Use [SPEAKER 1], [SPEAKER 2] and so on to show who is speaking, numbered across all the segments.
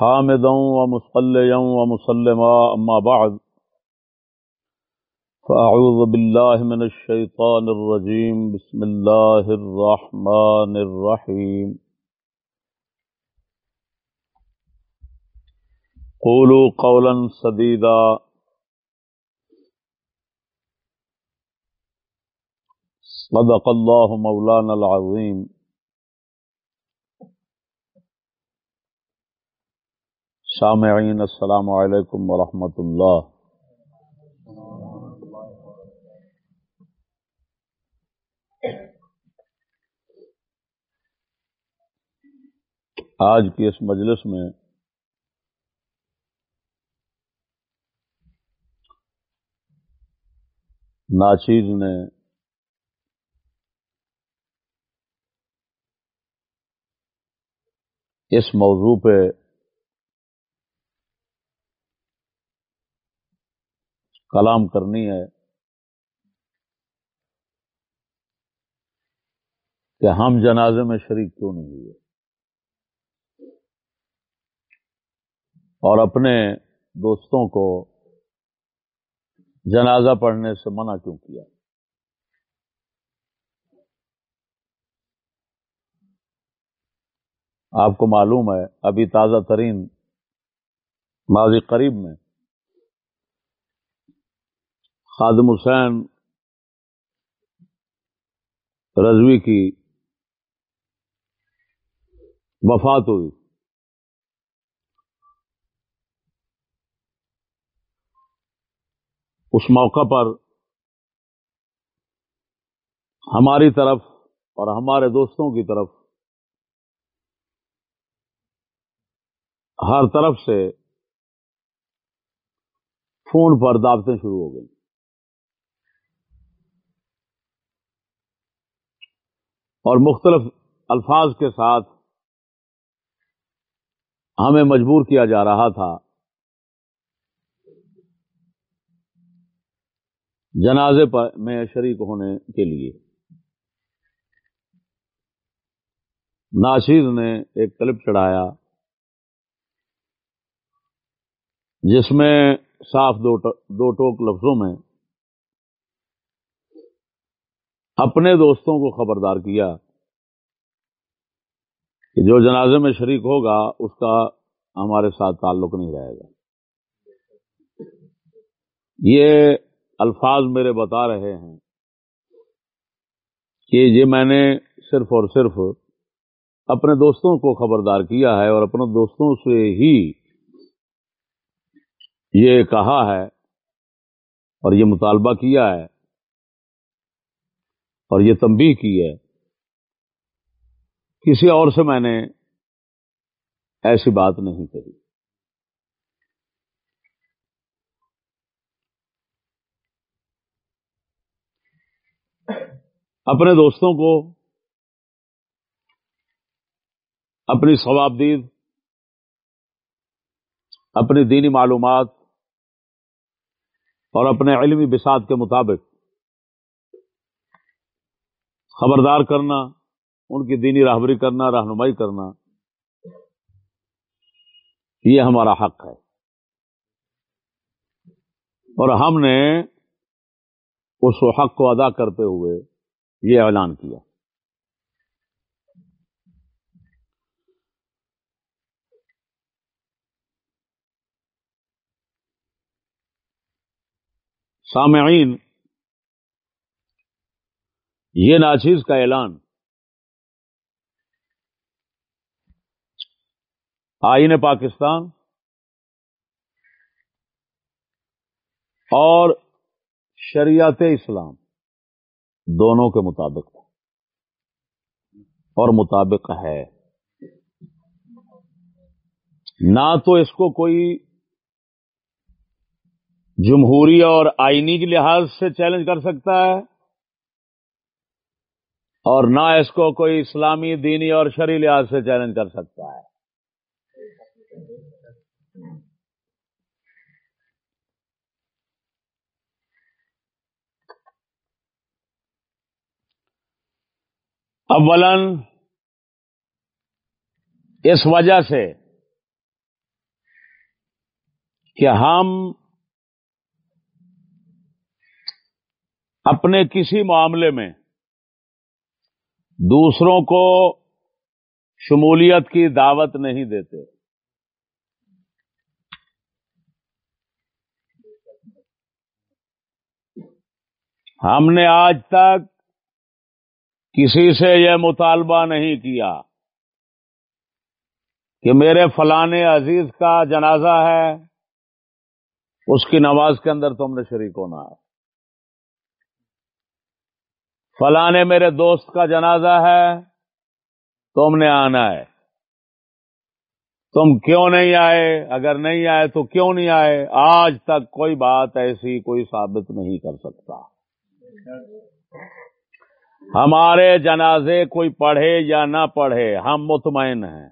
[SPEAKER 1] حامدا ومصليا ومسلما أما بعد. فأعوذ بالله من الشيطان الرجيم. بسم الله الرحمن الرحيم. قولوا قولا سديدا. صدق الله مولانا العظيم. سامعین، السلام علیکم ورحمۃ اللہ۔ آج کی اس مجلس میں ناچیز نے اس موضوع پہ کلام کرنی ہے کہ ہم جنازے میں شریک کیوں نہیں ہوئے؟ اور اپنے دوستوں کو جنازہ پڑھنے سے منع کیوں کیا؟ آپ کو معلوم ہے، ابھی تازہ ترین ماضی قریب میں خادم حسین رضوی کی وفات ہوئی۔ اس موقع پر ہماری طرف اور ہمارے دوستوں کی طرف ہر طرف سے فون پر دعوتیں شروع ہو گئی اور مختلف الفاظ کے ساتھ ہمیں مجبور کیا جا رہا تھا۔ جنازے پر میں شریک ہونے کے لیے۔ ناشید نے ایک کلپ چڑھایا جس میں صاف دو ٹوک لفظوں میں اپنے دوستوں کو خبردار کیا کہ جو جنازے میں شریک ہوگا، اس کا ہمارے ساتھ تعلق نہیں رہے گا۔ یہ الفاظ میرے بتا رہے ہیں کہ یہ میں نے صرف اور صرف اپنے دوستوں کو خبردار کیا ہے اور اپنے دوستوں سے ہی یہ کہا ہے اور یہ مطالبہ کیا ہے۔ اور یہ تنبیہ کی ہے۔ کسی اور سے میں نے ایسی بات نہیں کہی۔ اپنے دوستوں کو، اپنی ثوابدید اپنی دینی معلومات اور اپنے علمی بساط کے مطابق خبردار کرنا، ان کی دینی راہبری کرنا، رہنمائی کرنا، یہ ہمارا حق ہے۔ اور ہم نے اس حق کو ادا کرتے ہوئے یہ اعلان کیا۔ سامعین یہ ناچیز کا اعلان۔ آئین پاکستان۔ اور شریعت اسلام۔ دونوں کے مطابق۔ اور مطابق ہے۔ نہ تو اس کو کوئی جمہوری اور آئینی کے لحاظ سے چیلنج کر سکتا ہے۔ اور نہ اس کو کوئی اسلامی دینی اور شری لحاظ سے چیلنج کر سکتا ہے۔ اولا اس وجہ سے کہ ہم اپنے کسی معاملے میں دوسروں کو شمولیت کی دعوت نہیں دیتے۔ ہم نے آج تک کسی سے یہ مطالبہ نہیں کیا کہ میرے فلانے عزیز کا جنازہ ہے، اس کی نماز کے اندر تم نے شریک ہونا ہے۔ فلانے میرے دوست کا جنازہ ہے، تم نے آنا ہے۔ تم کیوں نہیں آئے؟ اگر نہیں آئے تو کیوں نہیں آئے؟ آج تک کوئی بات ایسی کوئی ثابت نہیں کر سکتا۔ ہمارے جنازے کوئی پڑھے یا نہ پڑھے، ہم مطمئن ہیں۔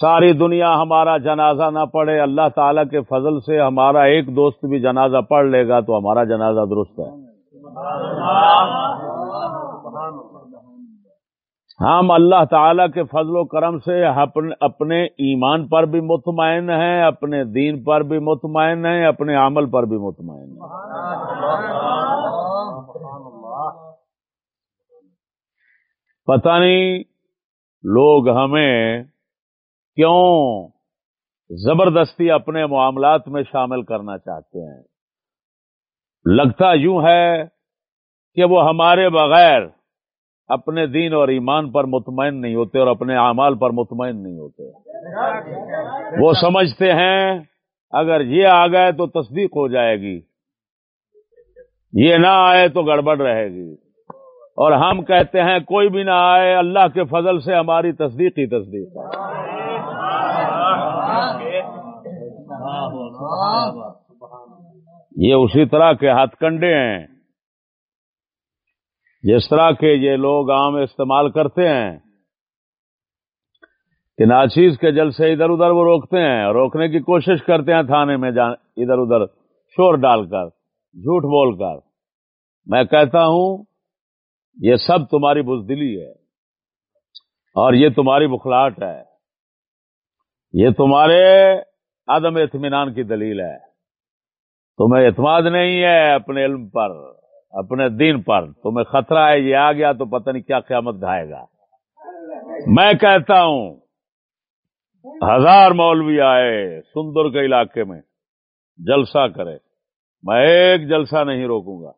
[SPEAKER 1] ساری دنیا ہمارا جنازہ نہ پڑھے، اللہ تعالی کے فضل سے ہمارا ایک دوست بھی جنازہ پڑھ لے گا تو ہمارا جنازہ درست ہے۔ ہم اللہ تعالی کے فضل و کرم سے اپنے ایمان پر بھی مطمئن ہیں، اپنے دین پر بھی مطمئن ہیں، اپنے عمل پر بھی مطمئن ہیں۔ پتہ نہیں لوگ ہمیں کیوں زبردستی اپنے معاملات میں شامل کرنا چاہتے ہیں۔ لگتا یوں ہے کہ وہ ہمارے بغیر اپنے دین اور ایمان پر مطمئن نہیں ہوتے اور اپنے اعمال پر مطمئن نہیں ہوتے۔ وہ سمجھتے ہیں، اگر یہ آ گئے تو تصدیق ہو جائے گی۔ یہ نہ آئے تو گڑبڑ رہے گی۔ اور ہم کہتے ہیں، کوئی بھی نہ آئے، اللہ کے فضل سے ہماری تصدیق ہی تصدیق۔ ہے یہ اسی طرح کے ہاتھ کنڈے ہیں۔ جس طرح کے یہ لوگ عام استعمال کرتے ہیں کہ ناچیز کے جل سے ادھر ادھر وہ روکتے ہیں روکنے کی کوشش کرتے ہیں تھانے میں جان ادھر ادھر شور ڈال کر، جھوٹ بول کر۔ میں کہتا ہوں، یہ سب تمہاری بزدلی ہے اور یہ تمہاری بخلاٹ ہے۔ یہ تمہارے عدم اطمینان کی دلیل ہے۔ تمہیں اعتماد نہیں ہے اپنے علم پر۔ اپنے دین پر تمہیں خطرہ ہے، یہ آ گیا تو پتہ نہیں کیا قیامت ڈھائے گا۔ میں کہتا ہوں، ہزار مولوی آئے سندر کے علاقے میں، جلسہ کرے۔ میں ایک جلسہ نہیں روکوں گا۔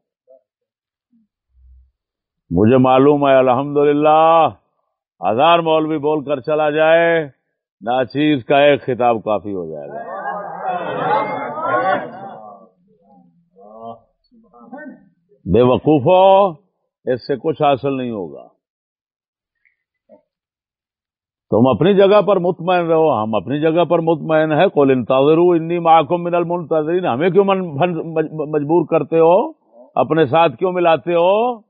[SPEAKER 1] مجھے معلوم ہے، الحمدللہ، ہزار مولوی بول کر چلا جائے، ناچیز کا ایک خطاب کافی ہو جائے گا۔ بے وقوف ہو اس سے کچھ حاصل نہیں ہوگا۔ تم اپنی جگہ پر مطمئن رہو، ہم اپنی جگہ پر مطمئن ہے کول انتظر انی محکم من المنتظرین۔ ہمیں کیوں مجبور کرتے ہو؟ اپنے ساتھ کیوں ملاتے ہو؟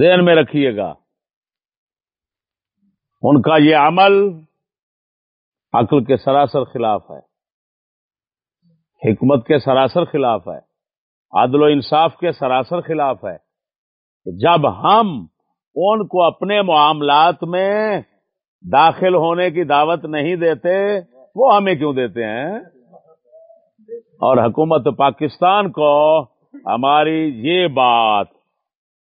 [SPEAKER 1] ذہن میں رکھیے گا۔ ان کا یہ عمل عقل کے سراسر خلاف ہے۔ حکمت کے سراسر خلاف ہے، عدل و انصاف کے سراسر خلاف ہے۔ جب ہم ان کو اپنے معاملات میں داخل ہونے کی دعوت نہیں دیتے، وہ ہمیں کیوں دیتے ہیں؟ اور حکومت پاکستان کو ہماری یہ بات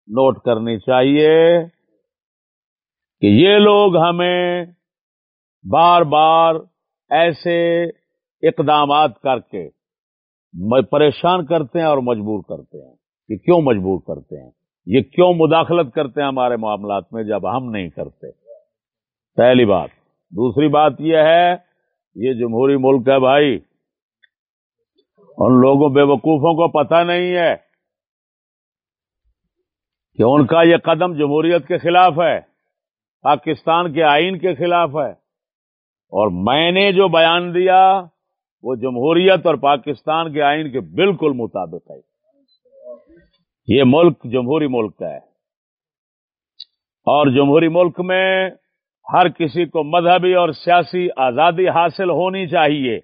[SPEAKER 1] نوٹ کرنی چاہیے کہ یہ لوگ ہمیں بار بار ایسے اقدامات کر کے پریشان کرتے ہیں اور مجبور کرتے ہیں کہ کیوں مجبور کرتے ہیں؟ یہ کیوں مداخلت کرتے ہیں ہمارے معاملات میں جب ہم نہیں کرتے؟ پہلی بات. دوسری بات یہ ہے، یہ جمہوری ملک ہے بھائی، ان لوگوں بے وقوفوں کو پتہ نہیں ہے کہ ان کا یہ قدم جمہوریت کے خلاف ہے، پاکستان کے آئین کے خلاف ہے۔ اور میں نے جو بیان دیا وہ جمہوریت اور پاکستان کے آئین کے بالکل مطابق ہے۔ یہ ملک جمہوری ملک کا ہے۔ اور جمہوری ملک میں ہر کسی کو مذہبی اور سیاسی آزادی حاصل ہونی چاہیے۔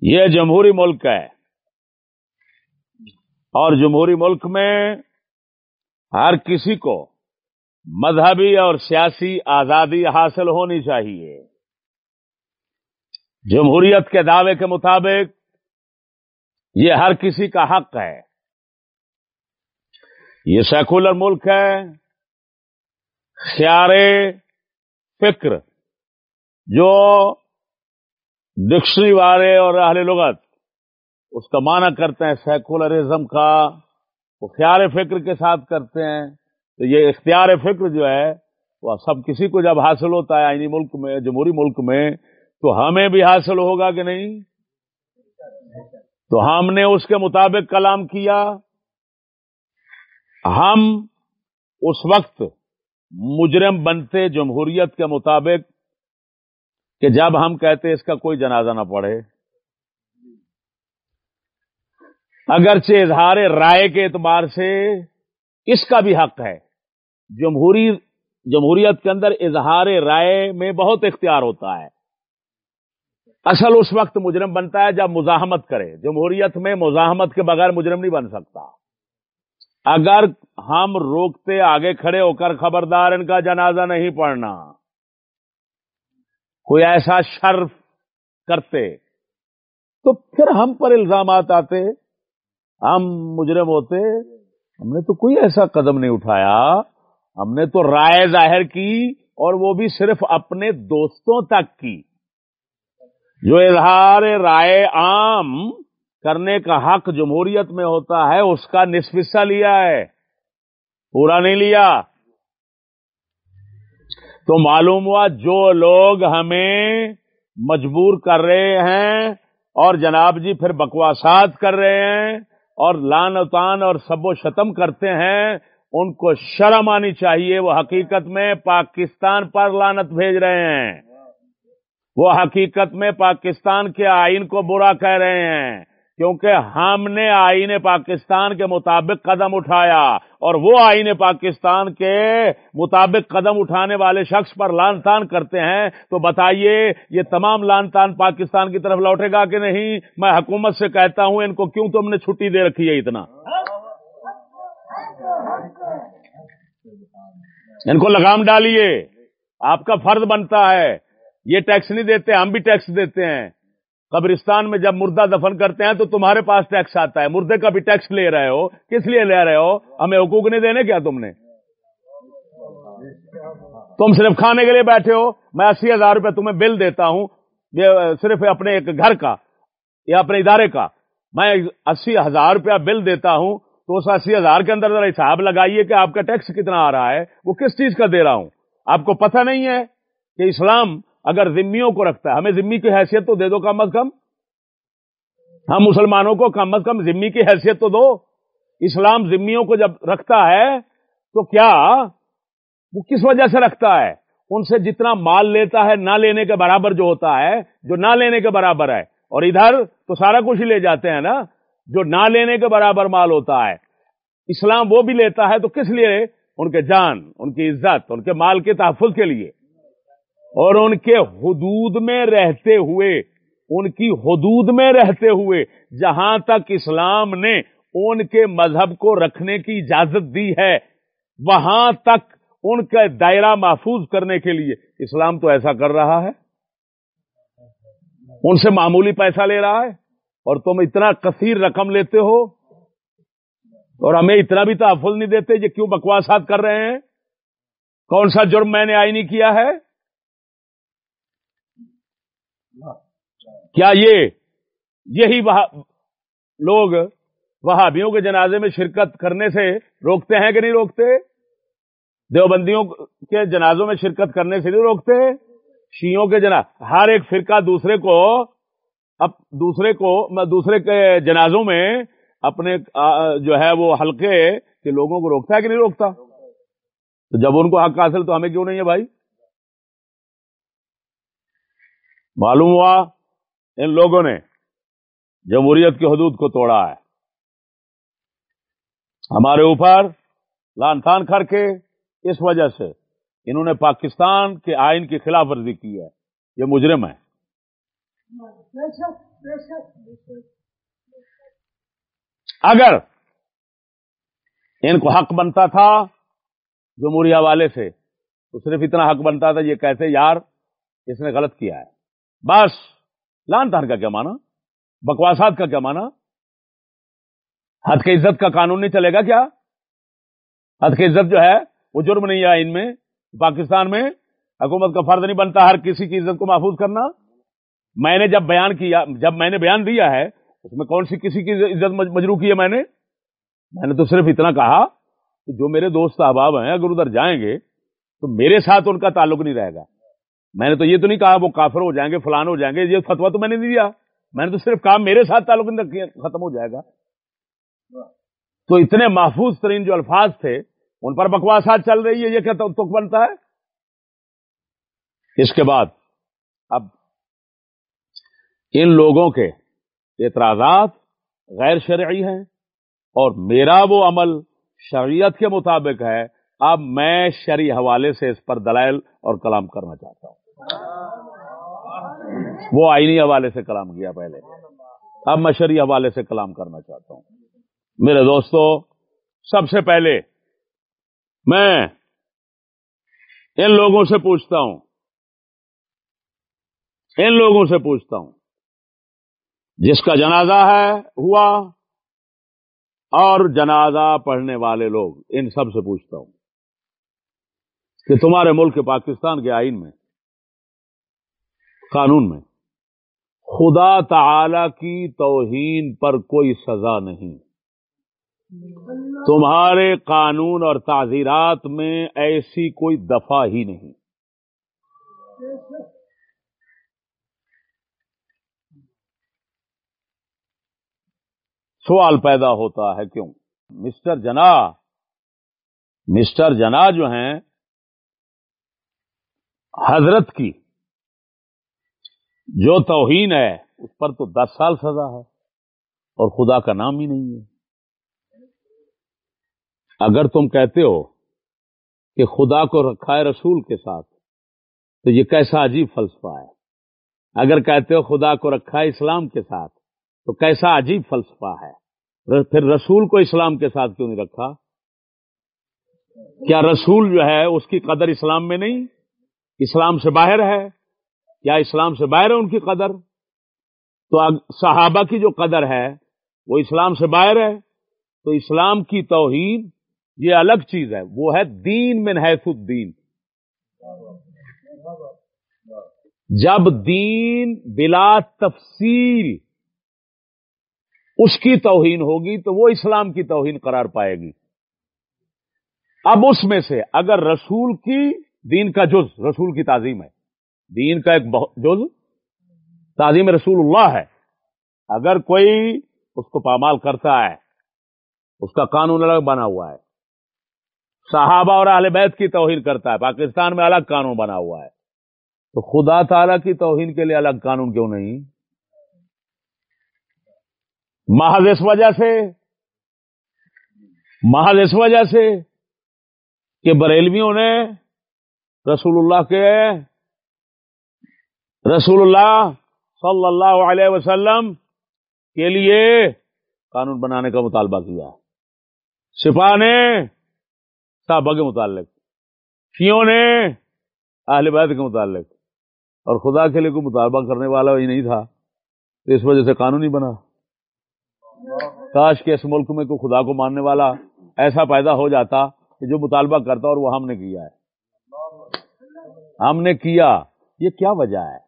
[SPEAKER 1] یہ جمہوری ملک ہے۔ اور جمہوری ملک میں ہر کسی کو مذہبی اور سیاسی آزادی حاصل ہونی چاہیے۔ جمہوریت کے دعوے کے مطابق یہ ہر کسی کا حق ہے۔ یہ سیکولر ملک ہے۔ خیار فکر جو ڈکشنری والے اور اہل لغت اس کا معنی کرتے ہیں سیکولرزم کا، وہ خیال فکر کے ساتھ کرتے ہیں۔ تو یہ اختیار فکر جو ہے، وہ سب کسی کو جب حاصل ہوتا ہے آئینی ملک میں، جمہوری ملک میں، تو ہمیں بھی حاصل ہوگا کہ نہیں؟ تو ہم نے اس کے مطابق کلام کیا۔ ہم اس وقت مجرم بنتے جمہوریت کے مطابق کہ جب ہم کہتے اس کا کوئی جنازہ نہ پڑے اگرچہ اظہار رائے کے اعتبار سے اس کا بھی حق ہے۔ جمہوری جمہوریت کے اندر اظہار رائے میں بہت اختیار ہوتا ہے۔ اصل اس وقت مجرم بنتا ہے جب مزاحمت کرے۔ جمہوریت میں مزاحمت کے بغیر مجرم نہیں بن سکتا۔ اگر ہم روکتے آگے کھڑے ہو کر خبردار ان کا جنازہ نہیں پڑھنا۔ کوئی ایسا شرف کرتے تو پھر ہم پر الزامات آتے۔ ہم مجرم ہوتے۔ ہم نے تو کوئی ایسا قدم نہیں اٹھایا۔ ہم نے تو رائے ظاہر کی اور وہ بھی صرف اپنے دوستوں تک کی۔ جو اظہار رائے عام کرنے کا حق جمہوریت میں ہوتا ہے، اس کا نصف حصہ لیا ہے۔ پورا نہیں لیا۔ تو معلوم ہوا جو لوگ ہمیں مجبور کر رہے ہیں اور جناب جی پھر بکواسات کر رہے ہیں اور لان اتان اور سب و شتم کرتے ہیں ان کو شرم آنی چاہیے، وہ حقیقت میں پاکستان پر لانت بھیج رہے ہیں۔ وہ حقیقت میں پاکستان کے آئین کو برا کہہ رہے ہیں، کیونکہ ہم نے آئین پاکستان کے مطابق قدم اٹھایا اور وہ آئین پاکستان کے مطابق قدم اٹھانے والے شخص پر لان تان کرتے ہیں۔ تو بتائیے، یہ تمام لان تان پاکستان کی طرف لوٹے گا کہ نہیں؟ میں حکومت سے کہتا ہوں، ان کو کیوں تم نے چھٹی دے رکھی ہے اتنا؟ ان کو لگام ڈالیے۔ آپ کا فرض بنتا ہے۔ یہ ٹیکس نہیں دیتے، ہم بھی ٹیکس دیتے ہیں۔ قبرستان میں جب مردہ دفن کرتے ہیں تو تمہارے پاس ٹیکس آتا ہے۔ مردے کا بھی ٹیکس لے رہے ہو۔ کس لیے لے رہے ہو؟ ہمیں حقوق نہیں دینے کیا تم نے؟ تم صرف کھانے کے لیے بیٹھے ہو۔ میں اسی ہزار روپے تمہیں بل دیتا ہوں۔ یہ صرف اپنے ایک گھر کا یا اپنے ادارے کا۔ میں اسی ہزار روپیہ بل دیتا ہوں۔ تو اس اسی ہزار کے اندر ذرا حساب لگائیے کہ آپ کا ٹیکس کتنا آ رہا ہے، وہ کس چیز کا دے رہا ہوں؟ آپ کو پتہ نہیں ہے کہ اسلام اگر ذمیوں کو رکھتا ہے، ہمیں ذمی کی حیثیت تو دے دو کم از کم۔ ہم مسلمانوں کو کم از کم ذمی کی حیثیت تو دو۔ اسلام ذمیوں کو جب رکھتا ہے تو کیا وہ کس وجہ سے رکھتا ہے؟ ان سے جتنا مال لیتا ہے، نہ لینے کے برابر جو ہوتا ہے، جو نہ لینے کے برابر ہے۔ اور ادھر تو سارا کچھ ہی لے جاتے ہیں نا۔ جو نہ لینے کے برابر مال ہوتا ہے۔ اسلام وہ بھی لیتا ہے تو کس لیے؟ ان کے جان، ان کی عزت، ان کے مال کے تحفظ کے لیے۔ اور ان کے حدود میں رہتے ہوئے، ان کی حدود میں رہتے ہوئے، جہاں تک اسلام نے ان کے مذہب کو رکھنے کی اجازت دی ہے، وہاں تک ان کا دائرہ محفوظ کرنے کے لیے۔ اسلام تو ایسا کر رہا ہے۔ ان سے معمولی پیسہ لے رہا ہے۔ اور تم اتنا کثیر رقم لیتے ہو اور ہمیں اتنا بھی تحفظ نہیں دیتے یہ کیوں بکواسات کر رہے ہیں؟ کون سا جرم میں نے آئی نہیں کیا ہے؟ کیا یہ یہی لوگ وہابیوں کے جنازے میں شرکت کرنے سے روکتے ہیں کہ نہیں روکتے؟ دیوبندیوں کے جنازوں میں شرکت کرنے سے نہیں روکتے؟ شیوں کے جنا، ہر ایک فرقہ دوسرے کو اب دوسرے کو دوسرے کے جنازوں میں اپنے جو ہے وہ حلقے کے لوگوں کو روکتا ہے کہ نہیں روکتا؟ تو جب ان کو حق حاصل تو ہمیں کیوں نہیں ہے بھائی؟ معلوم ہوا ان لوگوں نے جمہوریت کی حدود کو توڑا ہے۔ ہمارے اوپر لان تان کر کے اس وجہ سے انہوں نے پاکستان کے آئین کی خلاف ورزی کی ہے۔ یہ مجرم ہے اگر ان کو حق بنتا تھا جمہوری حوالے سے، تو صرف اتنا حق بنتا تھا یہ کہتے، یار، اس نے غلط کیا ہے۔ بس، لان تان کا کیا مانا بکواسات کا کیا مانا حد کی عزت کا قانون نہیں چلے گا کیا؟ حد کی عزت جو ہے، وہ جرم نہیں ہے ان میں، پاکستان میں حکومت کا فرض نہیں بنتا، ہر کسی کی عزت کو محفوظ کرنا۔ میں نے جب بیان کیا، جب میں نے بیان دیا ہے، اس میں کون سی کسی کی عزت مجرو کی ہے میں نے؟ میں نے تو صرف اتنا کہا کہ جو میرے دوست احباب ہیں، اگر ادھر جائیں گے تو میرے ساتھ ان کا تعلق نہیں رہے گا۔ میں نے تو یہ تو نہیں کہا وہ کافر ہو جائیں گے، فلان ہو جائیں گے، یہ فتوا تو میں نے نہیں دیا۔ میں نے تو صرف کہا میرے ساتھ تعلق نہیں ختم ہو جائے گا۔ تو اتنے محفوظ ترین جو الفاظ تھے، ان پر بکواسات چل رہی ہے، یہ کیا تک بنتا ہے؟ اس کے بعد، اب ان لوگوں کے اعتراضات غیر شرعی ہیں اور میرا وہ عمل شریعت کے مطابق ہے۔ اب میں شرعی حوالے سے اس پر دلائل اور کلام کرنا چاہتا ہوں۔ وہ آئینی حوالے سے کلام کیا پہلے۔ اب میں شرعی حوالے سے کلام کرنا چاہتا ہوں۔ میرے دوستو، سب سے پہلے میں ان لوگوں سے پوچھتا ہوں۔ ان لوگوں سے پوچھتا ہوں۔ جس کا جنازہ ہے، ہوا۔ اور جنازہ پڑھنے والے لوگ، ان سب سے پوچھتا ہوں کہ تمہارے ملک پاکستان کے آئین میں، قانون میں، خدا تعالی کی توہین پر کوئی سزا نہیں۔ تمہارے قانون اور تعزیرات میں ایسی کوئی دفعہ ہی نہیں۔ سوال پیدا ہوتا ہے کیوں؟ مسٹر جنا مسٹر جنا جو ہیں، حضرت کی جو توہین ہے، اس پر تو دس سال سزا ہے، اور خدا کا نام ہی نہیں ہے۔ اگر تم کہتے ہو کہ خدا کو رکھا ہے رسول کے ساتھ، تو یہ کیسا عجیب فلسفہ ہے؟ اگر کہتے ہو خدا کو رکھا ہے اسلام کے ساتھ، تو کیسا عجیب فلسفہ ہے؟ پھر رسول کو اسلام کے ساتھ کیوں نہیں رکھا؟ کیا رسول جو ہے اس کی قدر اسلام میں نہیں؟ اسلام سے باہر ہے؟ کیا اسلام سے باہر ہے ان کی قدر؟ تو صحابہ کی جو قدر ہے، وہ اسلام سے باہر ہے؟ تو اسلام کی توہین یہ الگ چیز ہے، وہ ہے دین میں حیث الدین۔ جب دین بلا تفصیل اس کی توہین ہوگی تو وہ اسلام کی توہین قرار پائے گی۔ اب اس میں سے اگر رسول کی دین کا جز، رسول کی تعظیم ہے۔ دین کا ایک جز، تعظیم رسول اللہ ہے۔ اگر کوئی اس کو پامال کرتا ہے، اس کا قانون الگ بنا ہوا ہے۔ صحابہ اور اہل بیت کی توہین کرتا ہے، پاکستان میں الگ قانون بنا ہوا ہے۔ تو خدا تعالی کی توہین کے لیے الگ قانون کیوں نہیں؟ محض اس وجہ سے؟ محض اس وجہ سے کہ بریلویوں نے رسول اللہ کے رسول اللہ صلی اللہ علیہ وسلم کے لیے قانون بنانے کا مطالبہ کیا۔ سپاہ نے صحابہ کے متعلق شیوں نے اہل بیت کے متعلق؟ اور خدا کے لیے کوئی مطالبہ کرنے والا ہی نہیں تھا تو اس وجہ سے قانون ہی بنا۔ کاش کے اس ملک میں کوئی خدا کو ماننے والا ایسا پیدا ہو جاتا کہ جو مطالبہ کرتا اور وہ ہم نے کیا ہے۔ ہم نے کیا۔ یہ کیا وجہ ہے؟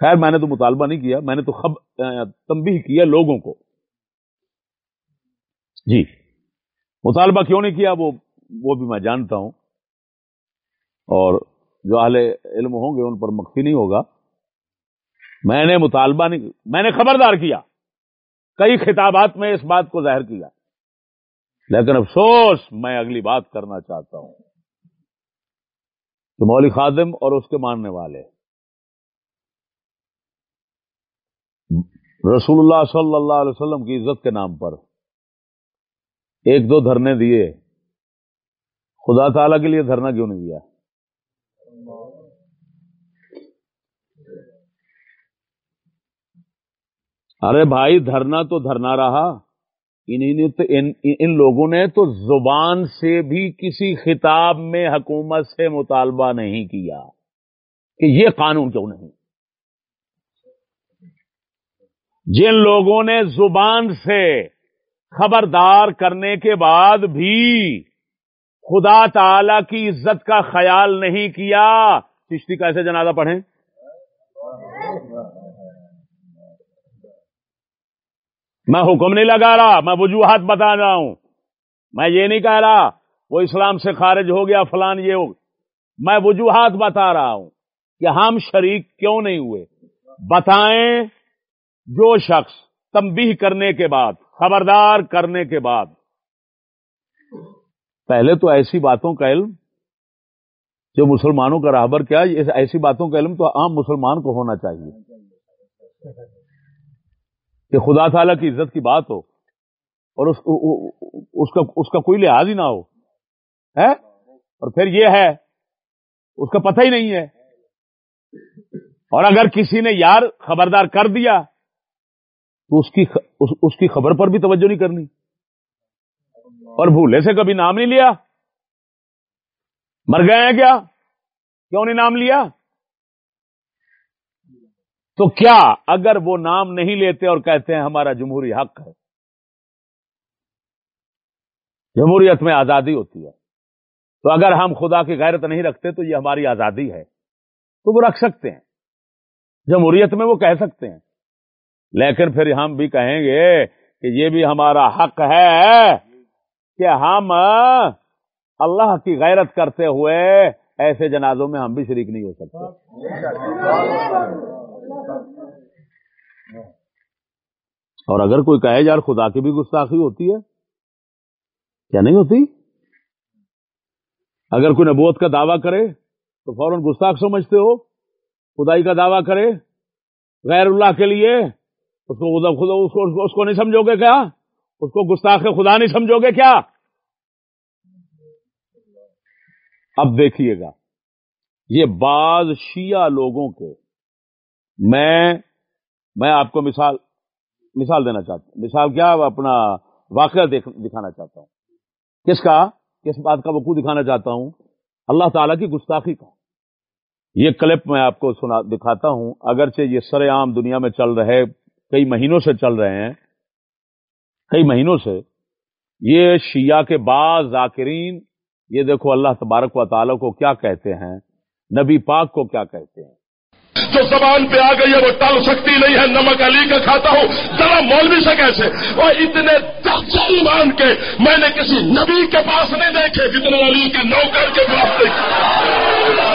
[SPEAKER 1] خیر، میں نے تو مطالبہ نہیں کیا، میں نے تو خب تنبیہ کیا لوگوں کو۔ جی۔ مطالبہ کیوں نہیں کیا؟ وہ وہ بھی میں جانتا ہوں۔ اور جو اہل علم ہوں گے ان پر مخفی نہیں ہوگا۔ میں نے مطالبہ نہیں، میں نے خبردار کیا۔ کئی خطابات میں اس بات کو ظاہر کیا۔ لیکن افسوس، میں اگلی بات کرنا چاہتا ہوں۔ کہ مولی خادم اور اس کے ماننے والے۔ رسول اللہ صلی اللہ علیہ وسلم کی عزت کے نام پر۔ ایک دو دھرنے دیے۔ خدا تعالی کے لیے دھرنا کیوں نہیں دیا؟ ارے بھائی، دھرنا تو دھرنا رہا۔ تو ان لوگوں نے تو زبان سے بھی کسی خطاب میں حکومت سے مطالبہ نہیں کیا کہ یہ قانون کیوں نہیں۔ جن لوگوں نے زبان سے خبردار کرنے کے بعد بھی خدا تعالی کی عزت کا خیال نہیں کیا، چشتی کیسے جنازہ پڑھیں۔ میں حکم نہیں لگا رہا، میں وجوہات بتا رہا ہوں۔ میں یہ نہیں کہہ رہا، وہ اسلام سے خارج ہو گیا، فلان یہ ہو میں وجوہات بتا رہا ہوں کہ ہم شریک کیوں نہیں ہوئے۔ بتائیں جو شخص تمبی کرنے کے بعد، خبردار کرنے کے بعد۔ پہلے تو ایسی باتوں کا علم، جو مسلمانوں کا راہبر کیا، ایسی باتوں کا علم تو عام مسلمان کو ہونا چاہیے۔ کہ خدا تعالی کی عزت کی بات ہو اور اس اس, کا اس کا کوئی لحاظ ہی نہ ہو۔ ہے؟ اور پھر یہ ہے اس کا پتہ ہی نہیں ہے۔ اور اگر کسی نے یار خبردار کر دیا تو اس کی اس کی خبر پر بھی توجہ نہیں کرنی۔ اور بھولے سے کبھی نام نہیں لیا؟ مر گئے ہیں کیا؟ کیوں نہیں نام لیا؟ تو کیا اگر وہ نام نہیں لیتے اور کہتے ہیں ہمارا جمہوری حق ہے؟ جمہوریت میں آزادی ہوتی ہے۔ تو اگر ہم خدا کی غیرت نہیں رکھتے تو یہ ہماری آزادی ہے۔ تو وہ رکھ سکتے ہیں۔ جمہوریت میں وہ کہہ سکتے ہیں۔ لیکن پھر ہم بھی کہیں گے کہ یہ بھی ہمارا حق ہے کہ ہم اللہ کی غیرت کرتے ہوئے ایسے جنازوں میں ہم بھی شریک نہیں ہو سکتے۔ اور اگر کوئی کہے یار خدا کی بھی گستاخی ہوتی ہے، کیا نہیں ہوتی؟ اگر کوئی نبوت کا دعویٰ کرے، تو فوراً گستاخ سمجھتے ہو، خدائی کا دعویٰ کرے، غیر اللہ کے لیے، اس کو خدا اس کو نہیں سمجھو گے کیا؟ اس کو گستاخ خدا نہیں سمجھو گے کیا؟ اب دیکھیے گا، یہ بعض شیعہ لوگوں کے میں میں آپ کو مثال مثال دینا چاہتا ہوں۔ مثال کیا؟ اپنا واقعہ دکھانا چاہتا ہوں۔ کس کا؟ کس بات کا وقوع دکھانا چاہتا ہوں؟ اللہ تعالی کی گستاخی کا۔ یہ کلپ میں آپ کو سنا، دکھاتا ہوں۔ اگرچہ یہ سر عام دنیا میں چل رہے، کئی مہینوں سے چل رہے ہیں۔ کئی مہینوں سے۔ یہ شیعہ کے بعض ذاکرین، یہ دیکھو اللہ تبارک و تعالی کو کیا کہتے ہیں؟ نبی پاک کو کیا کہتے ہیں؟
[SPEAKER 2] جو زبان پہ آ گئی ہے وہ ٹل سکتی نہیں ہے، نمک علی کا کھاتا ہوں۔ ذرا مولوی سے کیسے؟ اور اتنے مان کے میں نے کسی نبی کے پاس نہیں دیکھے جتنے علی کے نوکر کے پاس دیکھے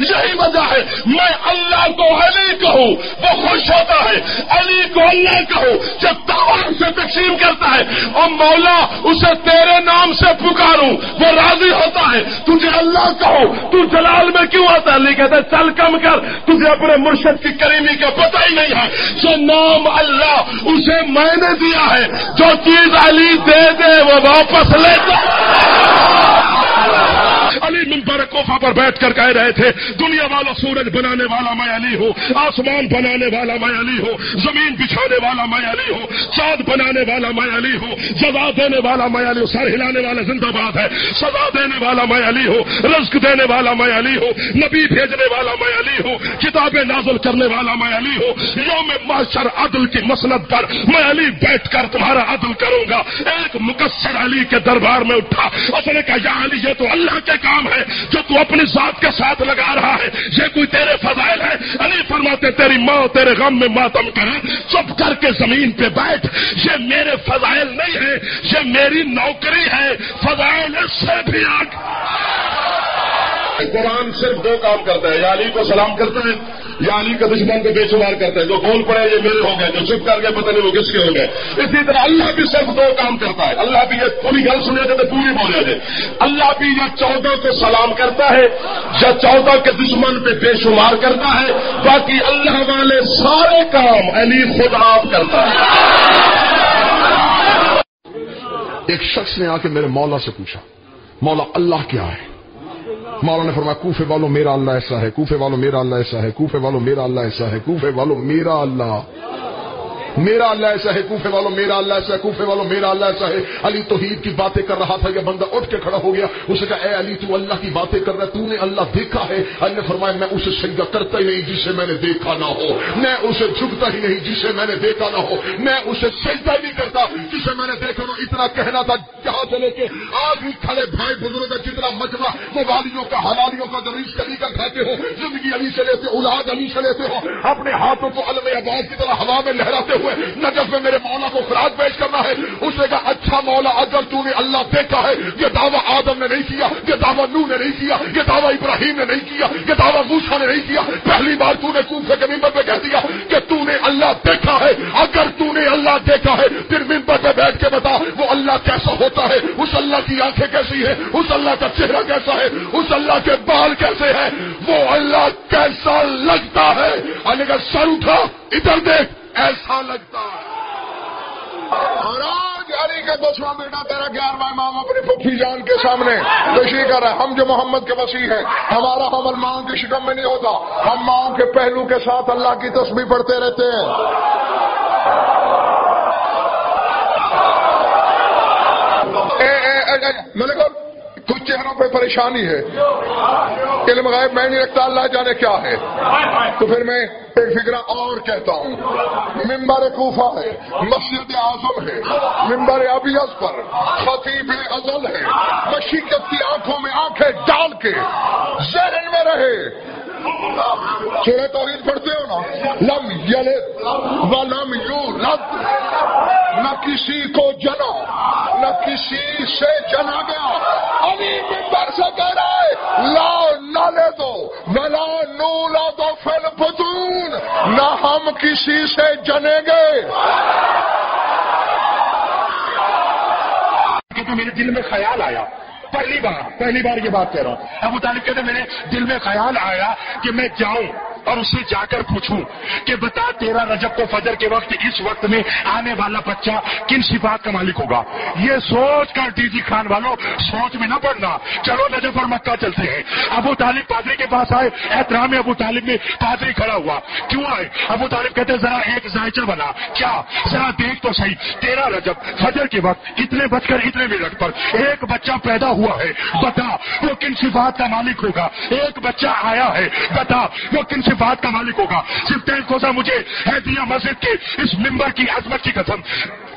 [SPEAKER 2] یہی وجہ ہے۔ میں اللہ کو علی کہوں، وہ خوش ہوتا ہے۔ علی کو اللہ کہوں جب تمام سے تقسیم کرتا ہے۔ اور مولا، اسے تیرے نام سے پکاروں، وہ راضی ہوتا ہے۔ تجھے اللہ کہو تو جلال میں کیوں آتا علی کہتا ہے، چل کم کر۔ تجھے اپنے مرشد کی کریمی کا پتہ ہی نہیں ہے۔ جو نام اللہ، اسے میں نے دیا ہے۔ جو چیز علی دے دے، وہ واپس لے علی ممبر کوفا پر بیٹھ کر کہہ رہے تھے دنیا والا سورج بنانے والا میں علی ہوں آسمان بنانے والا میں علی ہوں زمین بچھانے والا میں علی ہوں چاند بنانے والا میں علی ہوں سزا دینے والا میں علی ہوں سر ہلانے والا زندہ باد ہے سزا دینے والا میں علی ہوں رزق دینے والا میں علی ہوں نبی بھیجنے والا میں علی ہوں کتابیں نازل کرنے والا میں علی ہوں یوم معاشر عدل کی مسلط پر میں علی بیٹھ کر تمہارا عدل کروں گا ایک مقصر علی کے دربار میں اٹھا اس نے کہا یا علی یہ تو اللہ کے کام ہے جو تو اپنی ذات کے ساتھ لگا رہا ہے۔ یہ کوئی تیرے فضائل ہے علی فرماتے، تیری ماں تیرے غم میں ماتم کرے چپ کر کے زمین پہ بیٹھ۔ یہ میرے فضائل نہیں ہے یہ میری نوکری ہے۔ فضائل سے بھی آگ۔ قرآن صرف دو کام کرتا ہے، یا علی کو سلام کرتا ہے یا علی کا دشمن کو بے شمار کرتا ہے جو بول پڑے یہ میرے ہو گئے جو چپ کر گئے پتہ نہیں وہ کس کے ہو گئے اسی طرح اللہ بھی صرف دو کام کرتا ہے۔ اللہ بھی یہ پوری گل سنے تھے تو پوری بولے تھے اللہ بھی یا چودہ کو سلام کرتا ہے، یا چودہ کے دشمن پہ بے شمار کرتا ہے، باقی اللہ والے سارے کام علی خود آپ کرتا ہے۔
[SPEAKER 3] ایک شخص نے آ کے میرے مولا سے پوچھا، مولا اللہ کیا ہے؟ مولانا نے فرمایا کوفے والوں میرا اللہ ایسا ہے کوفے والوں میرا اللہ ایسا ہے کوفے والوں میرا اللہ ایسا ہے کوفے والوں میرا اللہ ایسا ہے، کوفے والوں، میرا اللہ ایسا ہے، کوفے والوں، میرا اللہ ایسا ہے۔ علی توحید کی باتیں کر رہا تھا، یہ بندہ اٹھ کے کھڑا ہو گیا۔ اسے کہا، اے علی، تو اللہ کی باتیں کر رہا تو نے اللہ دیکھا ہے۔ علی نے فرمایا، میں اسے سجدہ کرتا ہی نہیں جسے میں نے دیکھا نہ ہو۔ میں اسے جھکتا ہی نہیں جسے میں نے دیکھا نہ ہو۔ میں اسے سجدہ ہی نہیں کرتا جسے میں نے دیکھا نہ اتنا کہنا تھا جہاں سے لے کے آج بھی کھڑے بھائی بزرگ کا جتنا مجمع وہ کا، حلالیوں کا دریش علی کا کھاتے ہو زندگی علی سے لیتے، اولاد علی سے لیتے ہو اپنے ہاتھوں کو علم آباد کی طرح ہوا میں لہراتے ہو ہوئے۔ نجف میں میرے مولا کو خراج پیش کرنا ہے۔ اسے کا اچھا مولا، اگر تو نے اللہ دیکھا ہے، یہ دعویٰ آدم نے نہیں کیا، یہ دعویٰ نو نے نہیں کیا، یہ دعویٰ ابراہیم نے نہیں کیا، یہ دعویٰ موسا نے نہیں کیا۔ پہلی بار تو نے کوفے کے ممبر پہ کہہ دیا کہ تو نے اللہ دیکھا ہے۔ اگر تو نے اللہ دیکھا ہے، پھر ممبر پہ بیٹھ کے بتا، وہ اللہ کیسا ہوتا ہے؟ اس اللہ کی آنکھیں کیسی ہے اس اللہ کا چہرہ کیسا ہے؟ اس اللہ کے بال کیسے ہیں؟ وہ اللہ کیسا لگتا ہے؟ علی سر اٹھا، ادھر دیکھ۔ ایسا لگتا ہے۔ اور آج علی کا دسواں بیٹا تیرا گیارہواں امام اپنی پپھی جان کے سامنے تشریح کر رہا ہے۔ ہم جو محمد کے وسیع ہیں، ہمارا حمل ماں کی شکم میں نہیں ہوتا۔ ہم ماں کے پہلو کے ساتھ اللہ کی تسبیح پڑھتے رہتے ہیں۔ اے اے اے اے کچھ چہروں پہ پریشانی ہے۔ علم غائب، میں نہیں رکھتا، اللہ جانے کیا ہے۔ تو پھر میں ایک فکرہ اور کہتا ہوں۔ ممبر کوفہ ہے، مسجد اعظم ہے ممبر ابیس پر خطیب ازل ہے۔ مشیقت کی آنکھوں میں آنکھیں ڈال کے ذہن میں رہے۔ سورہ توحید پڑھتے ہو نا؟ لم یلد ولم یولد۔ نہ کسی کو جنا، نہ کسی سے جنا گیا۔ علی ممبر سے کہہ رہا ہے، لا نہ لے دو ولا نولا دو فل بتون نہ ہم کسی سے جنے گے۔
[SPEAKER 4] کیونکہ میرے دل میں خیال آیا۔ پہلی بار پہلی بار یہ بات کہہ رہا ہوں۔ ابو طالب کہتے میرے دل میں خیال آیا کہ میں جاؤں۔ اور اسے جا کر پوچھوں کہ بتا تیرا رجب کو فجر کے وقت اس وقت میں آنے والا بچہ کن صفات کا مالک ہوگا؟ یہ سوچ کر ڈی جی خان والوں سوچ میں نہ پڑنا۔ چلو نجف اور مکہ چلتے ہیں۔ ابو طالب پادری کے پاس آئے، احترام ابو طالب میں، پادری کھڑا ہوا۔ کیوں آئے؟ ابو طالب کہتے ذرا ایک ذائچہ بنا۔ کیا؟ ذرا دیکھ تو صحیح۔ تیرا رجب فجر کے وقت اتنے بج کر اتنے منٹ پر ایک بچہ پیدا ہوا ہے۔ بتا، وہ کن صفات کا مالک ہوگا؟ ایک بچہ آیا ہے۔ بتا، وہ کن صفات کا مالک ہوگا۔ صرف تین مجھے ہے دیا مسجد کی اس ممبر کی عظمت کی قسم۔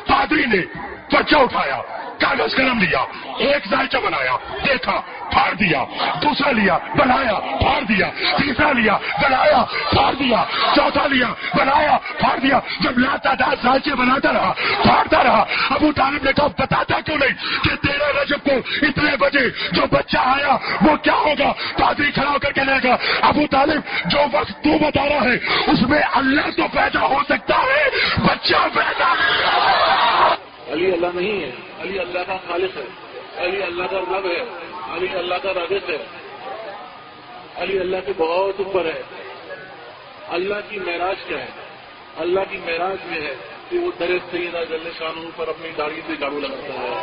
[SPEAKER 4] پادری نے توجہ اٹھایا۔ کاغذ قلم لیا، ایک ذائچہ بنایا، دیکھا، پھاڑ دیا، دوسرا لیا، بنایا، پھاڑ دیا، تیسرا لیا، بنایا، پھاڑ دیا، چوتھا لیا، بنایا، پھاڑ دیا۔ جب لا تعداد ذائچے بناتا رہا، پھاڑتا رہا، ابو طالب نے کہا، بتاتا کیوں نہیں کہ تیرہ رجب کو اتنے بجے جو بچہ آیا، وہ کیا ہوگا؟ پادری کھڑا ہو کر کہنے لگا، ابو طالب، جو وقت تو بتا رہا ہے، اس میں اللہ تو پیدا ہو سکتا ہے، بچہ پیدا
[SPEAKER 5] علی، اللہ نہیں ہے۔ علی اللہ کا خالق ہے، علی اللہ کا رب ہے، علی اللہ کا رازق ہے۔ علی اللہ کے بہت اوپر ہے۔ اللہ کی معراج کیا ہے؟ اللہ کی معراج میں ہے کہ وہ در سیدہ جل شانوں پر اپنی داڑھی سے جاڑو لگاتا ہے۔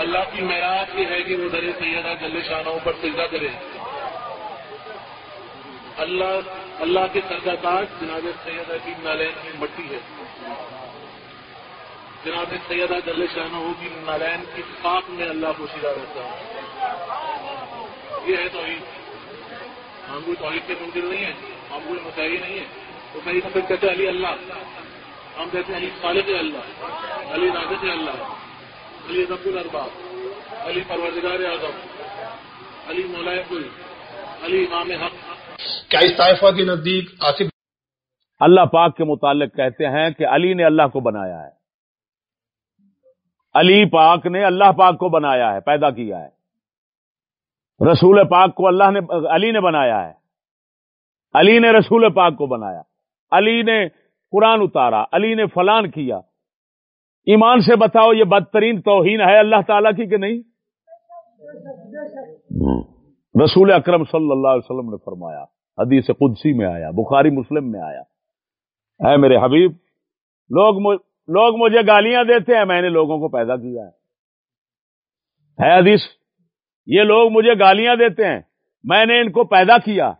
[SPEAKER 5] اللہ کی معراج یہ ہے کہ وہ در سیدہ جل شانوں پر سجدہ کرے۔ اللہ اللہ کے سردا تاج جناب سیدہ کی نالین کی مٹی ہے۔ جناب سیدہ جل شاہ کی نالین کی خاک میں اللہ پوشیدہ رہتا ہے یہ ہے توحید۔ ہم کوئی توحید کے منزل نہیں ہے ہم کوئی مسائی نہیں ہے تو کہیں تو پھر کہتے علی اللہ۔ ہم کہتے ہیں علی خالق اللہ علی نازت اللہ علی رب الرباب علی پروردگار اعظم علی مولائے کل علی امام حق۔
[SPEAKER 3] کیا اس طائفہ کے نزدیک آصف
[SPEAKER 1] اللہ پاک کے متعلق کہتے ہیں کہ علی نے اللہ کو بنایا ہے۔ علی پاک نے اللہ پاک کو بنایا ہے، پیدا کیا ہے۔ رسول پاک کو اللہ نے، علی نے بنایا ہے۔ علی نے رسول پاک کو بنایا۔ علی نے قرآن اتارا، علی نے فلان کیا۔ ایمان سے بتاؤ، یہ بدترین توہین ہے اللہ تعالی کی کہ نہیں؟ رسول اکرم صلی اللہ علیہ وسلم نے فرمایا، حدیث قدسی میں آیا، بخاری مسلم میں آیا۔ اے میرے حبیب، لوگ لوگ مجھے گالیاں دیتے ہیں، میں نے لوگوں کو پیدا کیا ہے۔ ہے حدیث؟ یہ لوگ مجھے گالیاں دیتے ہیں، میں نے ان کو پیدا کیا۔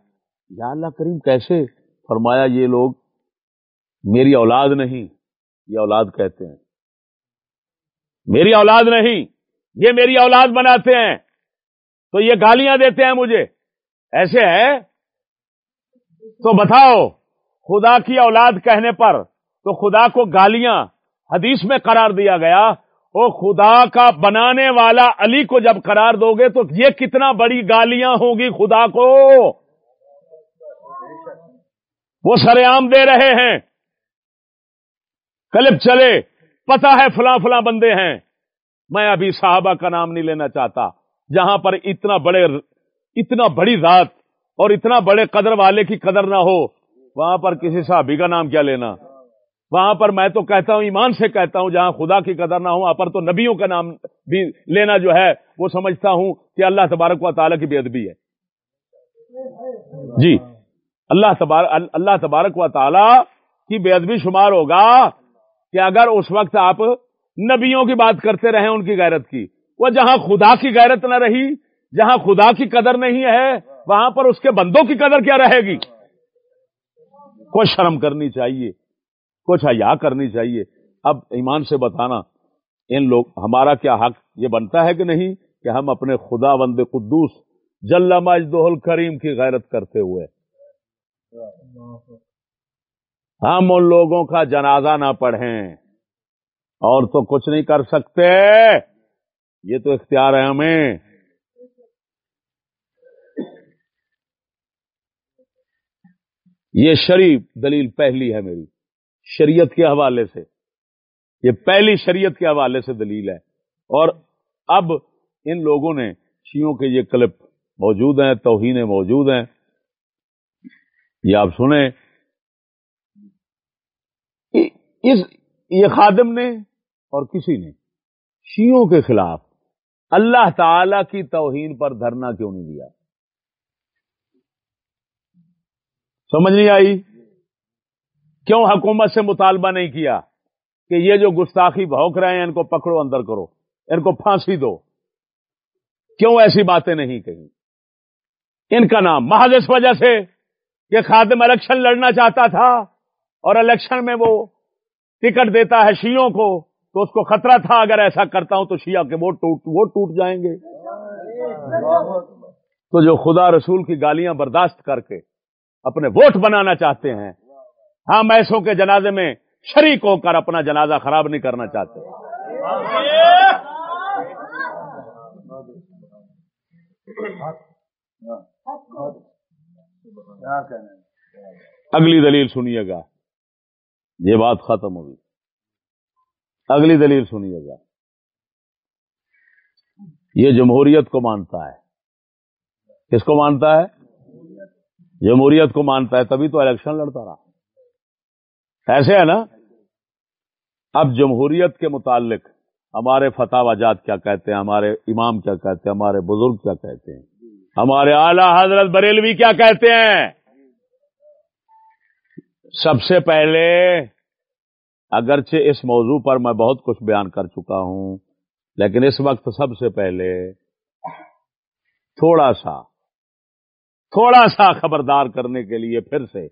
[SPEAKER 1] یا اللہ کریم، کیسے؟ فرمایا، یہ لوگ میری اولاد نہیں، یہ اولاد کہتے ہیں۔ میری اولاد نہیں، یہ میری اولاد بناتے ہیں۔ تو یہ گالیاں دیتے ہیں مجھے۔ ایسے ہے؟ تو بتاؤ، خدا کی اولاد کہنے پر تو خدا کو گالیاں حدیث میں قرار دیا گیا وہ خدا کا بنانے والا علی کو جب قرار دو گے تو یہ کتنا بڑی گالیاں ہوں گی خدا کو؟ وہ سر عام دے رہے ہیں۔ کلب چلے پتا ہے فلاں فلاں بندے ہیں۔ میں ابھی صحابہ کا نام نہیں لینا چاہتا، جہاں پر اتنا بڑے، اتنا بڑی ذات اور اتنا بڑے قدر والے کی قدر نہ ہو، وہاں پر کسی صحابی کا نام کیا لینا؟ وہاں پر میں تو کہتا ہوں، ایمان سے کہتا ہوں، جہاں خدا کی قدر نہ ہو، وہاں پر تو نبیوں کا نام بھی لینا جو ہے، وہ سمجھتا ہوں کہ اللہ تبارک و تعالیٰ کی بے ادبی ہے۔ جی اللہ تبارک اللہ تبارک و تعالی کی بے ادبی شمار ہوگا کہ اگر اس وقت آپ نبیوں کی بات کرتے رہیں ان کی غیرت کی، وہ جہاں خدا کی غیرت نہ رہی، جہاں خدا کی قدر نہیں ہے، وہاں پر اس کے بندوں کی قدر کیا رہے گی؟ کچھ شرم کرنی چاہیے۔ کچھ حیا کرنی چاہیے۔ اب ایمان سے بتانا، ان لوگ، ہمارا کیا حق؟ یہ بنتا ہے کہ نہیں کہ ہم اپنے خدا بند قدوس جل مجدہ الکریم کی غیرت کرتے ہوئے۔ ہم ان لوگوں کا جنازہ نہ پڑھیں۔ اور تو کچھ نہیں کر سکتے۔ یہ تو اختیار ہے ہمیں۔ یہ شریف دلیل پہلی ہے میری۔ شریعت کے حوالے سے۔ یہ پہلی شریعت کے حوالے سے دلیل ہے۔ اور اب ان لوگوں نے شیوں کے یہ کلپ موجود ہیں توہین موجود ہیں۔ یہ آپ سنیں۔ اس، یہ خادم نے اور کسی نے شیوں کے خلاف اللہ تعالی کی توہین پر دھرنا کیوں نہیں دیا؟ سمجھ نہیں آئی؟ کیوں حکومت سے مطالبہ نہیں کیا کہ یہ جو گستاخی بھوک رہے ہیں، ان کو پکڑو اندر کرو، ان کو پھانسی دو۔ کیوں ایسی باتیں نہیں کہیں؟ ان کا نام محض اس وجہ سے کہ خادم الیکشن لڑنا چاہتا تھا اور الیکشن میں وہ ٹکٹ دیتا ہے شیوں کو، تو اس کو خطرہ تھا اگر ایسا کرتا ہوں تو شیعہ کے ووٹ ٹوٹ ووٹ ٹوٹ جائیں گے۔ تو جو خدا رسول کی گالیاں برداشت کر کے اپنے ووٹ بنانا چاہتے ہیں ہاں، ہم ایسوں کے جنازے میں شریک ہو کر اپنا جنازہ خراب نہیں کرنا چاہتے۔ اگلی دلیل سنیے گا۔ یہ بات ختم ہوگی۔ اگلی دلیل سنیے گا۔ یہ جمہوریت کو مانتا ہے۔ کس کو مانتا ہے؟ جمہوریت کو مانتا ہے، تبھی تو الیکشن لڑتا رہا۔ ایسے ہے نا؟ اب جمہوریت کے متعلق ہمارے فتح وجات کیا کہتے ہیں؟ ہمارے امام کیا کہتے ہیں؟ ہمارے بزرگ کیا کہتے ہیں؟ ہمارے اعلی حضرت بریلوی کیا کہتے ہیں؟ سب سے پہلے اگرچہ اس موضوع پر میں بہت کچھ بیان کر چکا ہوں، لیکن اس وقت سب سے پہلے تھوڑا سا تھوڑا سا خبردار کرنے کے لیے پھر سے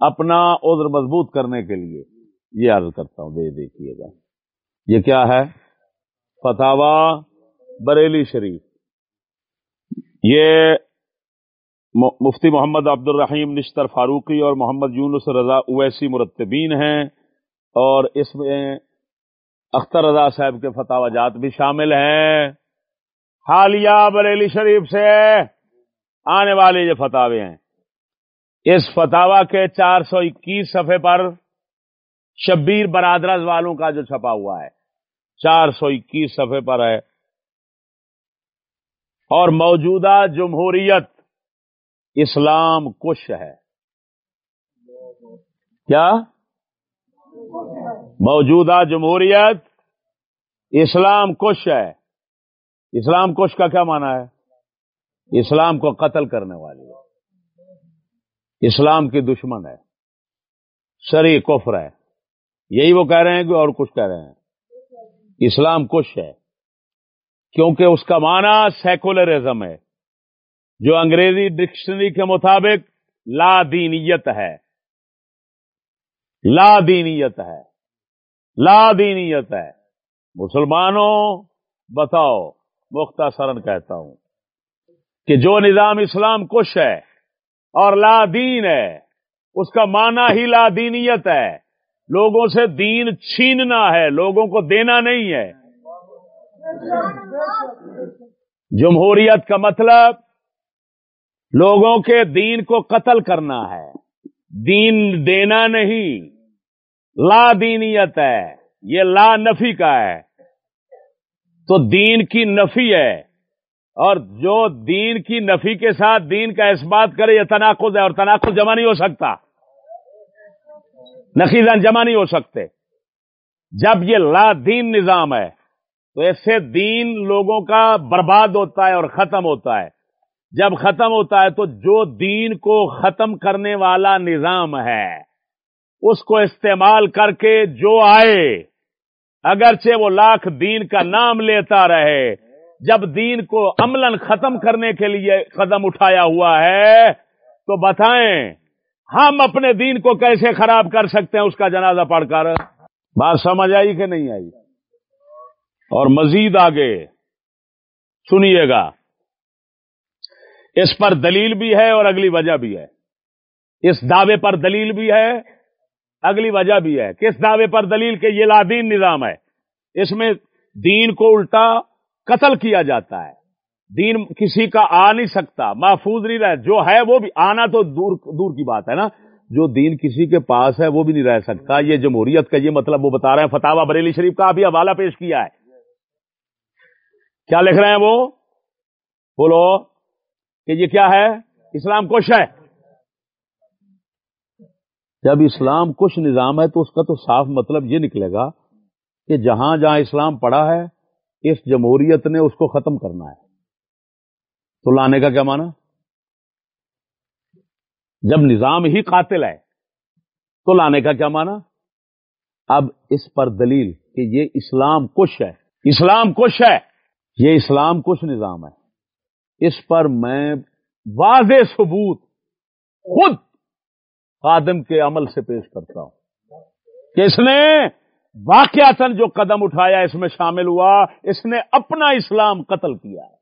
[SPEAKER 1] اپنا عذر مضبوط کرنے کے لیے یہ عرض کرتا ہوں، دے دیکھیے گا۔ یہ کیا ہے؟ فتوا بریلی شریف۔ یہ مفتی محمد عبد الرحیم نشتر فاروقی اور محمد یونس رضا اویسی مرتبین ہیں اور اس میں اختر رضا صاحب کے فتح جات بھی شامل ہیں۔ حالیہ بریلی شریف سے آنے والے یہ فتوے ہیں۔ اس فتوا کے چار سو اکیس صفحے پر شبیر برادرز والوں کا جو چھپا ہوا ہے، چار سو اکیس صفحے پر ہے۔ اور موجودہ جمہوریت اسلام کش ہے۔ کیا؟ موجودہ جمہوریت اسلام کش ہے۔ اسلام کش کا کیا مانا ہے؟ اسلام کو قتل کرنے والی۔ ہے اسلام کی دشمن ہے شری کفر ہے۔ یہی وہ کہہ رہے ہیں کہ اور کچھ کہہ رہے ہیں۔ اسلام کش ہے، کیونکہ اس کا معنی سیکولرزم ہے، جو انگریزی ڈکشنری کے مطابق لا دینیت ہے۔ لا دینیت ہے، لا دینیت ہے۔ مسلمانوں، بتاؤ مختصرن کہتا ہوں کہ جو نظام اسلام کش ہے اور لا دین ہے۔ اس کا معنی ہی لا دینیت ہے۔ لوگوں سے دین چھیننا ہے، لوگوں کو دینا نہیں ہے۔ جمہوریت کا مطلب لوگوں کے دین کو قتل کرنا ہے۔ دین دینا نہیں۔ لا دینیت ہے۔ یہ لا نفی کا ہے۔ تو دین کی نفی ہے۔ اور جو دین کی نفی کے ساتھ دین کا اس بات کرے، یہ تناقض ہے اور تناقض جمع نہیں ہو سکتا۔ نقیزان جمع نہیں ہو سکتے۔ جب یہ لا دین نظام ہے، تو ایسے دین لوگوں کا برباد ہوتا ہے اور ختم ہوتا ہے۔ جب ختم ہوتا ہے، تو جو دین کو ختم کرنے والا نظام ہے، اس کو استعمال کر کے جو آئے، اگرچہ وہ لاکھ دین کا نام لیتا رہے جب دین کو عمل ختم کرنے کے لیے قدم اٹھایا ہوا ہے، تو بتائیں، ہم اپنے دین کو کیسے خراب کر سکتے ہیں؟ اس کا جنازہ پڑھ کر۔ بات سمجھ آئی کہ نہیں آئی؟ اور مزید آگے۔ سنیے گا۔ اس پر دلیل بھی ہے اور اگلی وجہ بھی ہے۔ اس دعوے پر دلیل بھی ہے، اگلی وجہ بھی ہے۔ کس دعوے پر دلیل کہ یہ لادین نظام ہے؟ اس میں دین کو الٹا قتل کیا جاتا ہے۔ دین کسی کا آ نہیں سکتا، محفوظ نہیں رہ، جو ہے وہ بھی، آنا تو دور دور کی بات ہے نا۔ جو دین کسی کے پاس ہے وہ بھی نہیں رہ سکتا۔ یہ جمہوریت کا یہ مطلب وہ بتا رہے ہیں فتح بریلی شریف کا ابھی حوالہ پیش کیا ہے۔ کیا لکھ رہے ہیں وہ؟ بولو کہ یہ کیا ہے؟ اسلام کش ہے۔ جب اسلام کش نظام ہے تو اس کا تو صاف مطلب یہ نکلے گا کہ جہاں جہاں اسلام پڑا ہے اس جمہوریت نے اس کو ختم کرنا ہے۔ تو لانے کا کیا مانا جب نظام ہی قاتل ہے، تو لانے کا کیا مانا اب اس پر دلیل کہ یہ اسلام کش ہے۔ اسلام کش ہے۔ یہ اسلام کش نظام ہے۔ اس پر میں واضح ثبوت خود خادم کے عمل سے پیش کرتا ہوں کہ اس نے واقعات جو قدم اٹھایا اس میں شامل ہوا، اس نے اپنا اسلام قتل کیا۔ ہے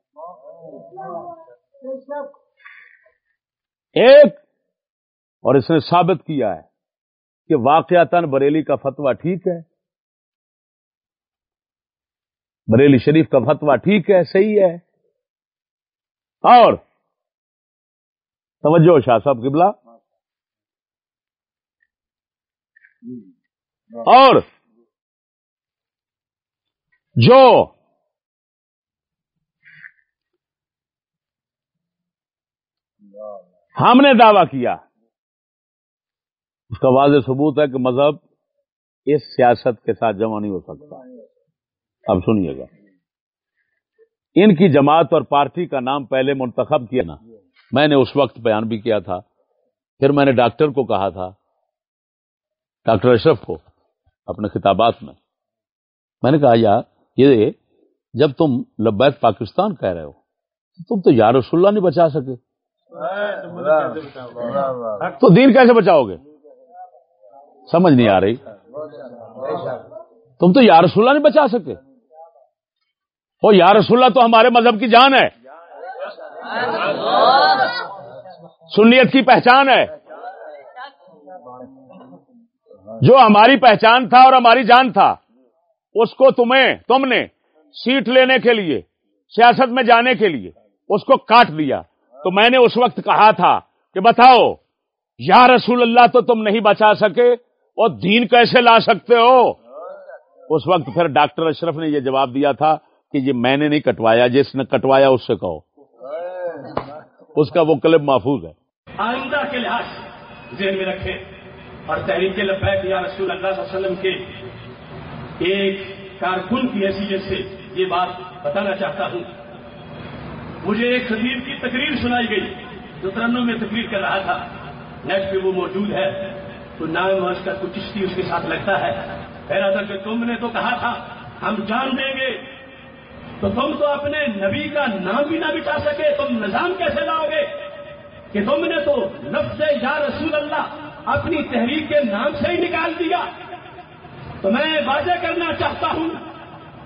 [SPEAKER 1] ایک، اور اس نے ثابت کیا ہے کہ واقعات بریلی کا فتوا ٹھیک ہے۔ بریلی شریف کا فتوا ٹھیک ہے، صحیح ہے۔ اور، توجہ شاہ صاحب قبلہ۔ اور جو ہم نے دعویٰ کیا، اس کا واضح ثبوت ہے کہ مذہب اس سیاست کے ساتھ جمع نہیں ہو سکتا۔ اب سنیے گا۔ ان کی جماعت اور پارٹی کا نام پہلے منتخب کیا نا۔ میں نے اس وقت بیان بھی کیا تھا۔ پھر میں نے ڈاکٹر کو کہا تھا، ڈاکٹر اشرف کو، اپنے خطابات میں۔ میں نے کہا یار یہ جب تم لبیک پاکستان کہہ رہے ہو تم تو یا رسول اللہ نہیں بچا سکے۔ تو دین کیسے بچاؤ گے؟ سمجھ نہیں آ رہی۔ تم تو یا رسول اللہ نہیں بچا سکے۔ وہ یا رسول اللہ تو ہمارے مذہب کی جان ہے۔ سنیت کی پہچان ہے۔ جو ہماری پہچان تھا اور ہماری جان تھا۔ اس کو تمہیں، تم نے سیٹ لینے کے لیے، سیاست میں جانے کے لیے اس کو کاٹ دیا تو میں نے اس وقت کہا تھا کہ بتاؤ، یا رسول اللہ تو تم نہیں بچا سکے اور دین کیسے لا سکتے ہو؟ اس وقت پھر ڈاکٹر اشرف نے یہ جواب دیا تھا کہ یہ میں نے نہیں کٹوایا، جس نے کٹوایا اس سے کہو۔ اس کا وہ کلب محفوظ ہے۔
[SPEAKER 6] آئندہ کے لحاظ ذہن میں رکھے اور تحریک لبیک یا رسول اللہ صلی اللہ علیہ وسلم کے ایک کارکن کی حیثیت سے یہ بات بتانا چاہتا ہوں۔ مجھے ایک خطیب کی تقریر سنائی گئی جو ترنم میں تقریر کر رہا تھا۔ نیٹ پہ وہ موجود ہے۔ تو نام اس کا کچھ چشتی اس کے ساتھ لگتا ہے۔ کہہ رہا تھا کہ تم نے تو کہا تھا، ہم جان دیں گے۔ تو تم تو اپنے نبی کا نام بھی نہ بچا سکے، تم نظام کیسے لاؤ گے کہ تم نے تو لفظ یا رسول اللہ اپنی تحریک کے نام سے ہی نکال دیا۔ تو میں واضح کرنا چاہتا ہوں،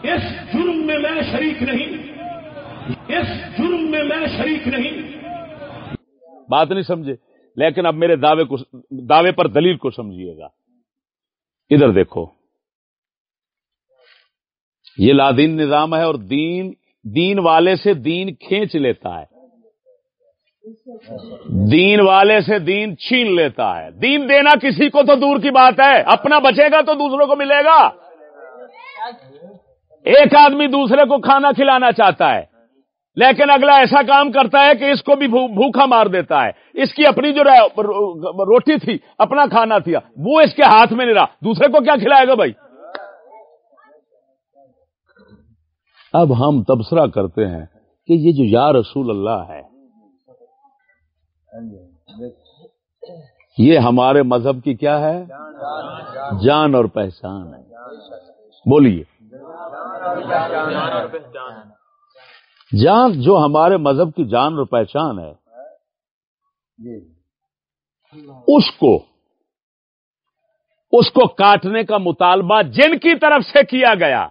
[SPEAKER 6] اس جرم میں میں شریک نہیں، اس جرم میں میں شریک نہیں۔
[SPEAKER 1] بات نہیں سمجھے، لیکن اب میرے دعوے کو، دعوے پر دلیل کو سمجھیے گا۔ ادھر دیکھو، یہ لادین نظام ہے اور دین دین والے سے دین کھینچ لیتا ہے۔ دین والے سے دین چھین لیتا ہے۔ دین دینا کسی کو تو دور کی بات ہے۔ اپنا بچے گا تو دوسروں کو ملے گا۔ ایک آدمی دوسرے کو کھانا کھلانا چاہتا ہے، لیکن اگلا ایسا کام کرتا ہے کہ اس کو بھی بھوکا مار دیتا ہے۔ اس کی اپنی جو روٹی تھی، اپنا کھانا تھا وہ اس کے ہاتھ میں نہیں رہا۔ دوسرے کو کیا کھلائے گا بھائی؟ اب ہم تبصرہ کرتے ہیں کہ یہ جو یا رسول اللہ ہے یہ ہمارے مذہب کی کیا ہے؟ جان اور پہچان ہے۔ بولیے۔ جان جو ہمارے مذہب کی جان اور پہچان ہے، اس کو اس کو کاٹنے کا مطالبہ جن کی طرف سے کیا گیا،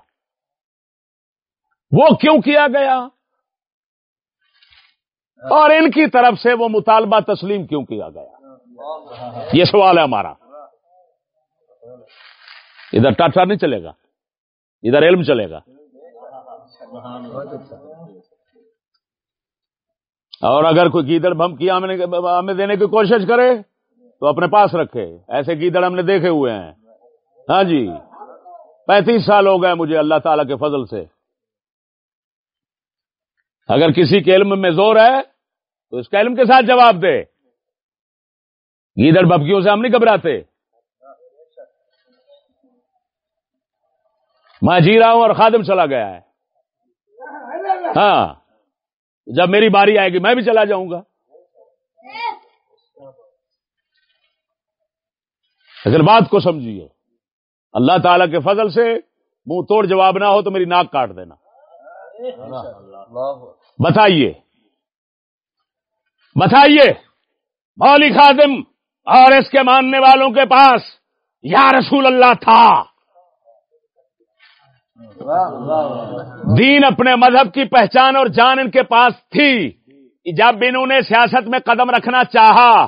[SPEAKER 1] وہ کیوں کیا گیا؟ اور ان کی طرف سے وہ مطالبہ تسلیم کیوں کیا گیا؟ یہ سوال ہے ہمارا۔ ادھر ٹاٹا نہیں چلے گا، ادھر علم چلے گا۔ اور اگر کوئی گیدڑ بھمکی ہمیں دینے کی کوشش کرے، تو اپنے پاس رکھے۔ ایسے گیدڑ ہم نے دیکھے ہوئے ہیں۔ ہاں جی پینتیس سال ہو گئے مجھے اللہ تعالی کے فضل سے۔ اگر کسی کے علم میں زور ہے، تو اس کے علم کے ساتھ جواب دے۔ گیدڑ بھبکیوں سے ہم نہیں گھبراتے۔ میں جی رہا ہوں اور خادم چلا گیا ہے۔ ہاں جب میری باری آئے گی، میں بھی چلا جاؤں گا۔ لیکن بات کو سمجھیے، اللہ تعالی کے فضل سے منہ توڑ جواب نہ ہو تو میری ناک کاٹ دینا۔ بتائیے۔ بتائیے۔ مولی خادم اور اس کے ماننے والوں کے پاس یا رسول اللہ تھا۔ دین اپنے مذہب کی پہچان اور جان ان کے پاس تھی۔ جب انہوں نے سیاست میں قدم رکھنا چاہا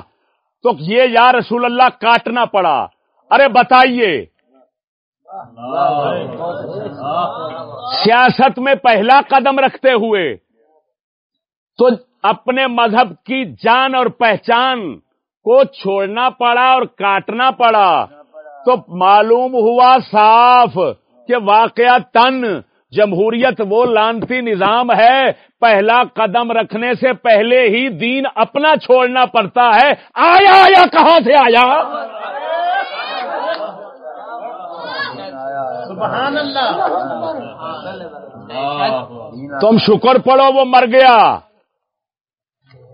[SPEAKER 1] تو یہ یا رسول اللہ کاٹنا پڑا۔ ارے بتائیے۔ سیاست میں پہلا قدم رکھتے ہوئے تو اپنے مذہب کی جان اور پہچان کو چھوڑنا پڑا اور کاٹنا پڑا تو معلوم ہوا صاف کہ واقعہ تن جمہوریت وہ لانتی نظام ہے، پہلا قدم رکھنے سے پہلے ہی دین اپنا چھوڑنا پڑتا ہے۔ آیا آیا، کہاں سے آیا؟ تم شکر پڑو وہ مر گیا.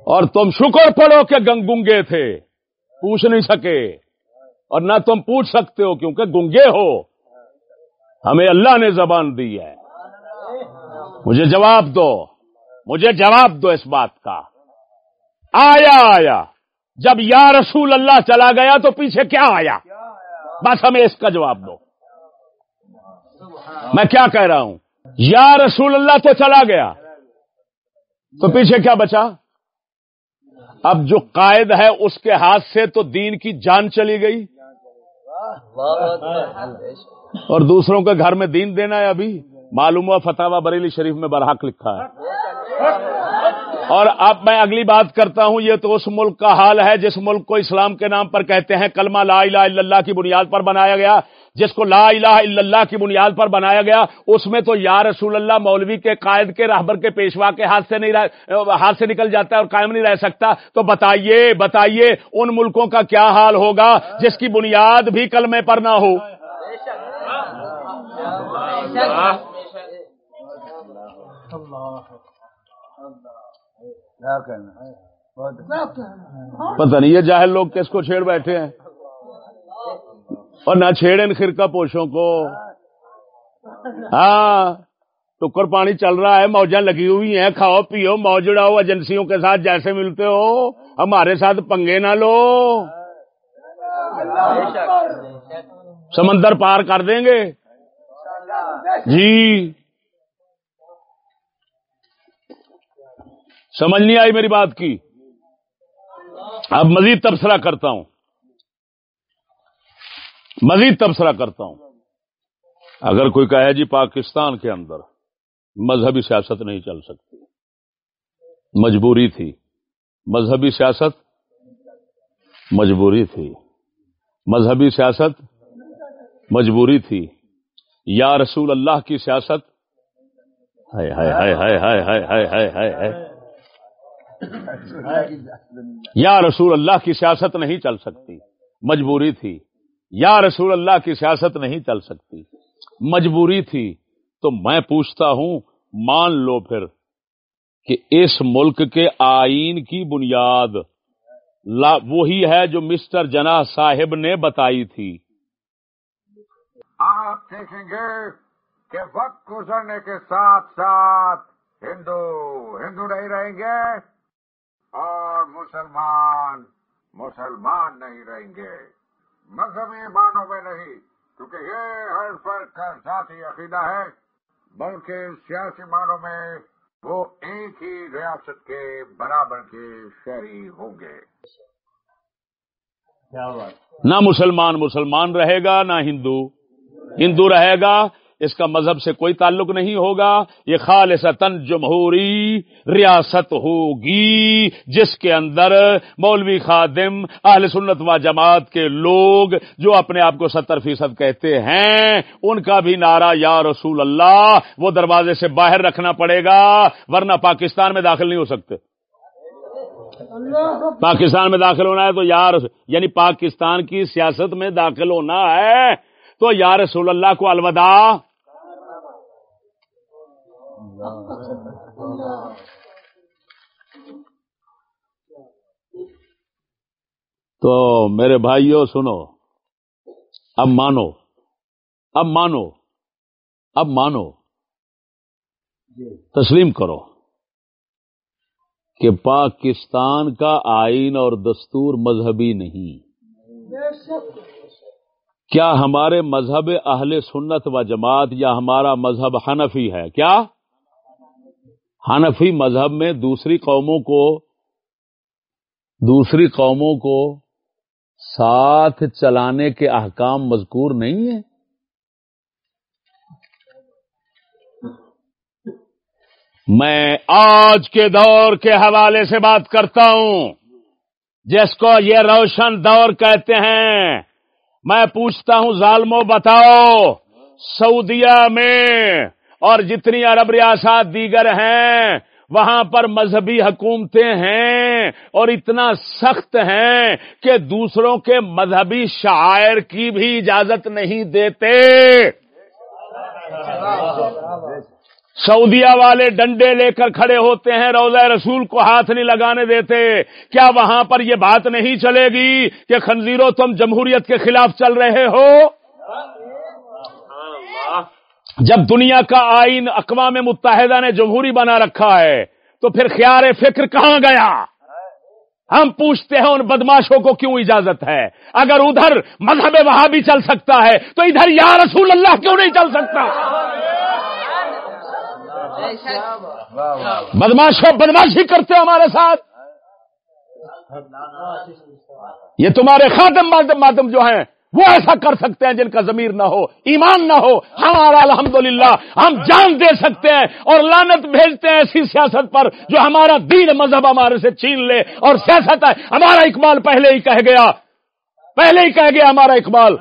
[SPEAKER 1] اور تم شکر پڑو کہ گنگے تھے. پوچھ نہیں سکے. اور نہ تم پوچھ سکتے ہو کیونکہ گنگے ہو. ہمیں اللہ نے زبان دی ہے. مجھے جواب دو. مجھے جواب دو اس بات کا. آیا آیا. جب یا رسول اللہ چلا گیا تو پیچھے کیا آیا؟ بس ہمیں اس کا جواب دو. میں کیا کہہ رہا ہوں؟ یا رسول اللہ تو چلا گیا۔ تو پیچھے کیا بچا؟ اب جو قائد ہے اس کے ہاتھ سے تو دین کی جان چلی گئی۔ اور دوسروں کے گھر میں دین دینا ہے ابھی۔ معلوم ہوا فتح بریلی شریف میں برحق لکھا ہے۔ اور اب میں اگلی بات کرتا ہوں، یہ تو اس ملک کا حال ہے جس ملک کو اسلام کے نام پر کہتے ہیں، کلمہ لا الہ الا اللہ کی بنیاد پر بنایا گیا۔ جس کو لا الہ الا اللہ کی بنیاد پر بنایا گیا اس میں تو یا رسول اللہ مولوی کے قائد کے رہبر کے پیشوا کے ہاتھ سے نہیں رہ ہاتھ سے نکل جاتا ہے اور قائم نہیں رہ سکتا۔ تو بتائیے بتائیے ان ملکوں کا کیا حال ہوگا جس کی بنیاد بھی کلمے پر نہ ہو؟ پتہ نہیں یہ جاہل لوگ کس کو چھیڑ بیٹھے ہیں؟ اور نہ چھیڑے خرکا پوشوں کو۔ ہاں ٹکر پانی چل رہا ہے موجہ لگی ہوئی ہیں، کھاؤ، پیو موج اڑاؤ ایجنسیوں کے ساتھ جیسے ملتے ہو، ہمارے ساتھ پنگے نہ لو۔ سمندر پار کر دیں گے۔ جی۔ سمجھ نہیں آئی میری بات کی؟ اب مزید تبصرہ کرتا ہوں۔ مزید تبصرہ کرتا ہوں۔ اگر کوئی کہے جی پاکستان کے اندر مذہبی سیاست نہیں چل سکتی، مجبوری تھی۔ مذہبی سیاست مجبوری تھی۔ مذہبی سیاست مجبوری تھی۔ یا رسول اللہ کی سیاست۔ ہائے ہائے ہائے ہائے ہائے ہائے ہائے ہائے ہائے یا رسول اللہ کی سیاست نہیں چل سکتی، مجبوری تھی۔ یا رسول اللہ کی سیاست نہیں چل سکتی۔ مجبوری تھی۔ تو میں پوچھتا ہوں، مان لو پھر کہ اس ملک کے آئین کی بنیاد وہی ہے جو مسٹر جنا صاحب نے بتائی تھی۔
[SPEAKER 7] آپ دیکھیں گے کہ وقت گزرنے کے ساتھ ساتھ ہندو ہندو نہیں رہیں گے اور مسلمان مسلمان نہیں رہیں گے۔ مذہبی معنوں میں نہیں کیونکہ یہ ہر فرق کا ذاتی عقیدہ ہے بلکہ سیاسی معنوں میں وہ ایک ہی ریاست کے برابر کے شہری ہوں گے۔
[SPEAKER 1] نہ مسلمان مسلمان رہے گا نہ ہندو۔ ہندو رہے گا اس کا مذہب سے کوئی تعلق نہیں ہوگا۔ یہ خالصتاً جمہوری ریاست ہوگی، جس کے اندر مولوی خادم، اہل سنت و جماعت کے لوگ جو اپنے آپ کو ستر فیصد کہتے ہیں، ان کا بھی نعرہ یا رسول اللہ وہ دروازے سے باہر رکھنا پڑے گا، ورنہ پاکستان میں داخل نہیں ہو سکتے۔ پاکستان میں داخل ہونا ہے تو یار یعنی پاکستان کی سیاست میں داخل ہونا ہے تو یا رسول اللہ کو الوداع تو میرے بھائیوں سنو۔ اب مانو۔ اب مانو۔ اب مانو۔ تسلیم کرو کہ پاکستان کا آئین اور دستور مذہبی نہیں۔ کیا ہمارے مذہب اہل سنت و جماعت یا ہمارا مذہب حنفی ہے؟ کیا؟ حنفی مذہب میں دوسری قوموں کو، دوسری قوموں کو ساتھ چلانے کے احکام مذکور نہیں ہیں۔ میں آج کے دور کے حوالے سے بات کرتا ہوں، جس کو یہ روشن دور کہتے ہیں۔ میں پوچھتا ہوں، ظالمو، بتاؤ، سعودیہ میں اور جتنی عرب ریاست دیگر ہیں، وہاں پر مذہبی حکومتیں ہیں اور اتنا سخت ہیں کہ دوسروں کے مذہبی شاعر کی بھی اجازت نہیں دیتے۔ سعودیہ والے ڈنڈے لے کر کھڑے ہوتے ہیں، روزہ رسول کو ہاتھ نہیں لگانے دیتے۔ کیا وہاں پر یہ بات نہیں چلے گی کہ خنزیروں تم جمہوریت کے خلاف چل رہے ہو؟ جب دنیا کا آئین اقوام متحدہ نے جمہوری بنا رکھا ہے، تو پھر خیال فکر کہاں گیا؟ ہم پوچھتے ہیں ان بدماشوں کو کیوں اجازت ہے؟ اگر ادھر مذہب وہاں بھی چل سکتا ہے، تو ادھر یا رسول اللہ کیوں نہیں چل سکتا؟ بدماشوں بدماشی کرتے ہمارے ساتھ۔ یہ تمہارے خاتم ماتم ماتم جو ہیں وہ ایسا کر سکتے ہیں جن کا ضمیر نہ ہو، ایمان نہ ہو۔ ہمارا الحمدللہ، ہم جان دے سکتے ہیں اور لانت بھیجتے ہیں ایسی سیاست پر جو ہمارا دین مذہب ہمارے سے چھین لے اور سیاست ہے۔ ہمارا اقبال پہلے ہی کہہ گیا۔ پہلے ہی کہہ گیا ہمارا اقبال۔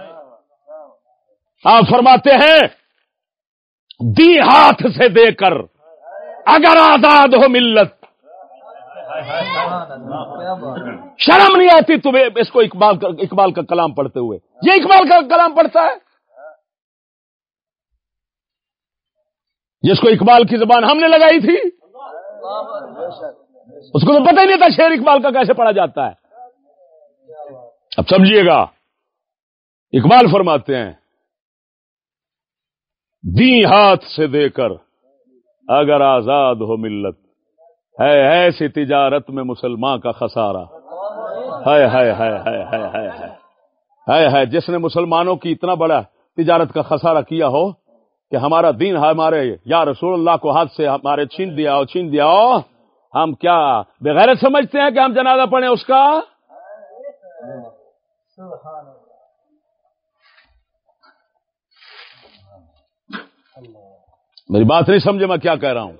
[SPEAKER 1] آپ فرماتے ہیں، دی ہاتھ سے دے کر، اگر آزاد ہو ملت شرم نہیں آتی تمہیں اس کو اقبال کا اقبال کا کلام پڑھتے ہوئے۔ یہ اقبال کا کلام پڑھتا ہے؟ جس کو اقبال کی زبان ہم نے لگائی تھی۔ اس کو تو پتہ ہی نہیں تھا شیر اقبال کا کیسے پڑھا جاتا ہے۔ اب سمجھیے گا۔ اقبال فرماتے ہیں دی ہاتھ سے دے کر اگر آزاد ہو ملت ہے ایسی تجارت میں مسلمان کا خسارہ۔ ہے ہے ہے ہے ہے ہے ہے ہے جس نے مسلمانوں کی اتنا بڑا تجارت کا خسارہ کیا ہو کہ ہمارا دین ہمارے یا رسول اللہ کو ہاتھ سے ہمارے چھین دیا ہو چھین دیا ہو، ہم کیا بغیر سمجھتے ہیں کہ ہم جنازہ پڑھیں اس کا؟ میری بات نہیں سمجھے میں کیا کہہ رہا ہوں؟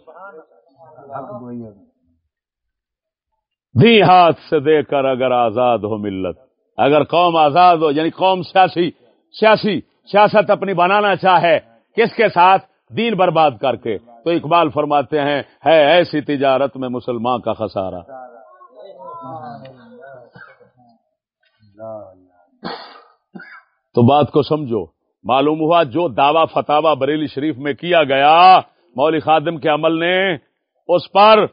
[SPEAKER 1] دی ہاتھ سے دے کر اگر آزاد ہو ملت۔ اگر قوم آزاد ہو یعنی قوم سیاسی سیاسی، سیاست اپنی بنانا چاہے، کس کے ساتھ؟ دین برباد کر کے۔ تو اقبال فرماتے ہیں، ہے ایسی تجارت میں مسلمان کا خسارہ۔ تو بات کو سمجھو، معلوم ہوا جو دعوی فتوا بریلی شریف میں کیا گیا مول خادم کے عمل نے اس پر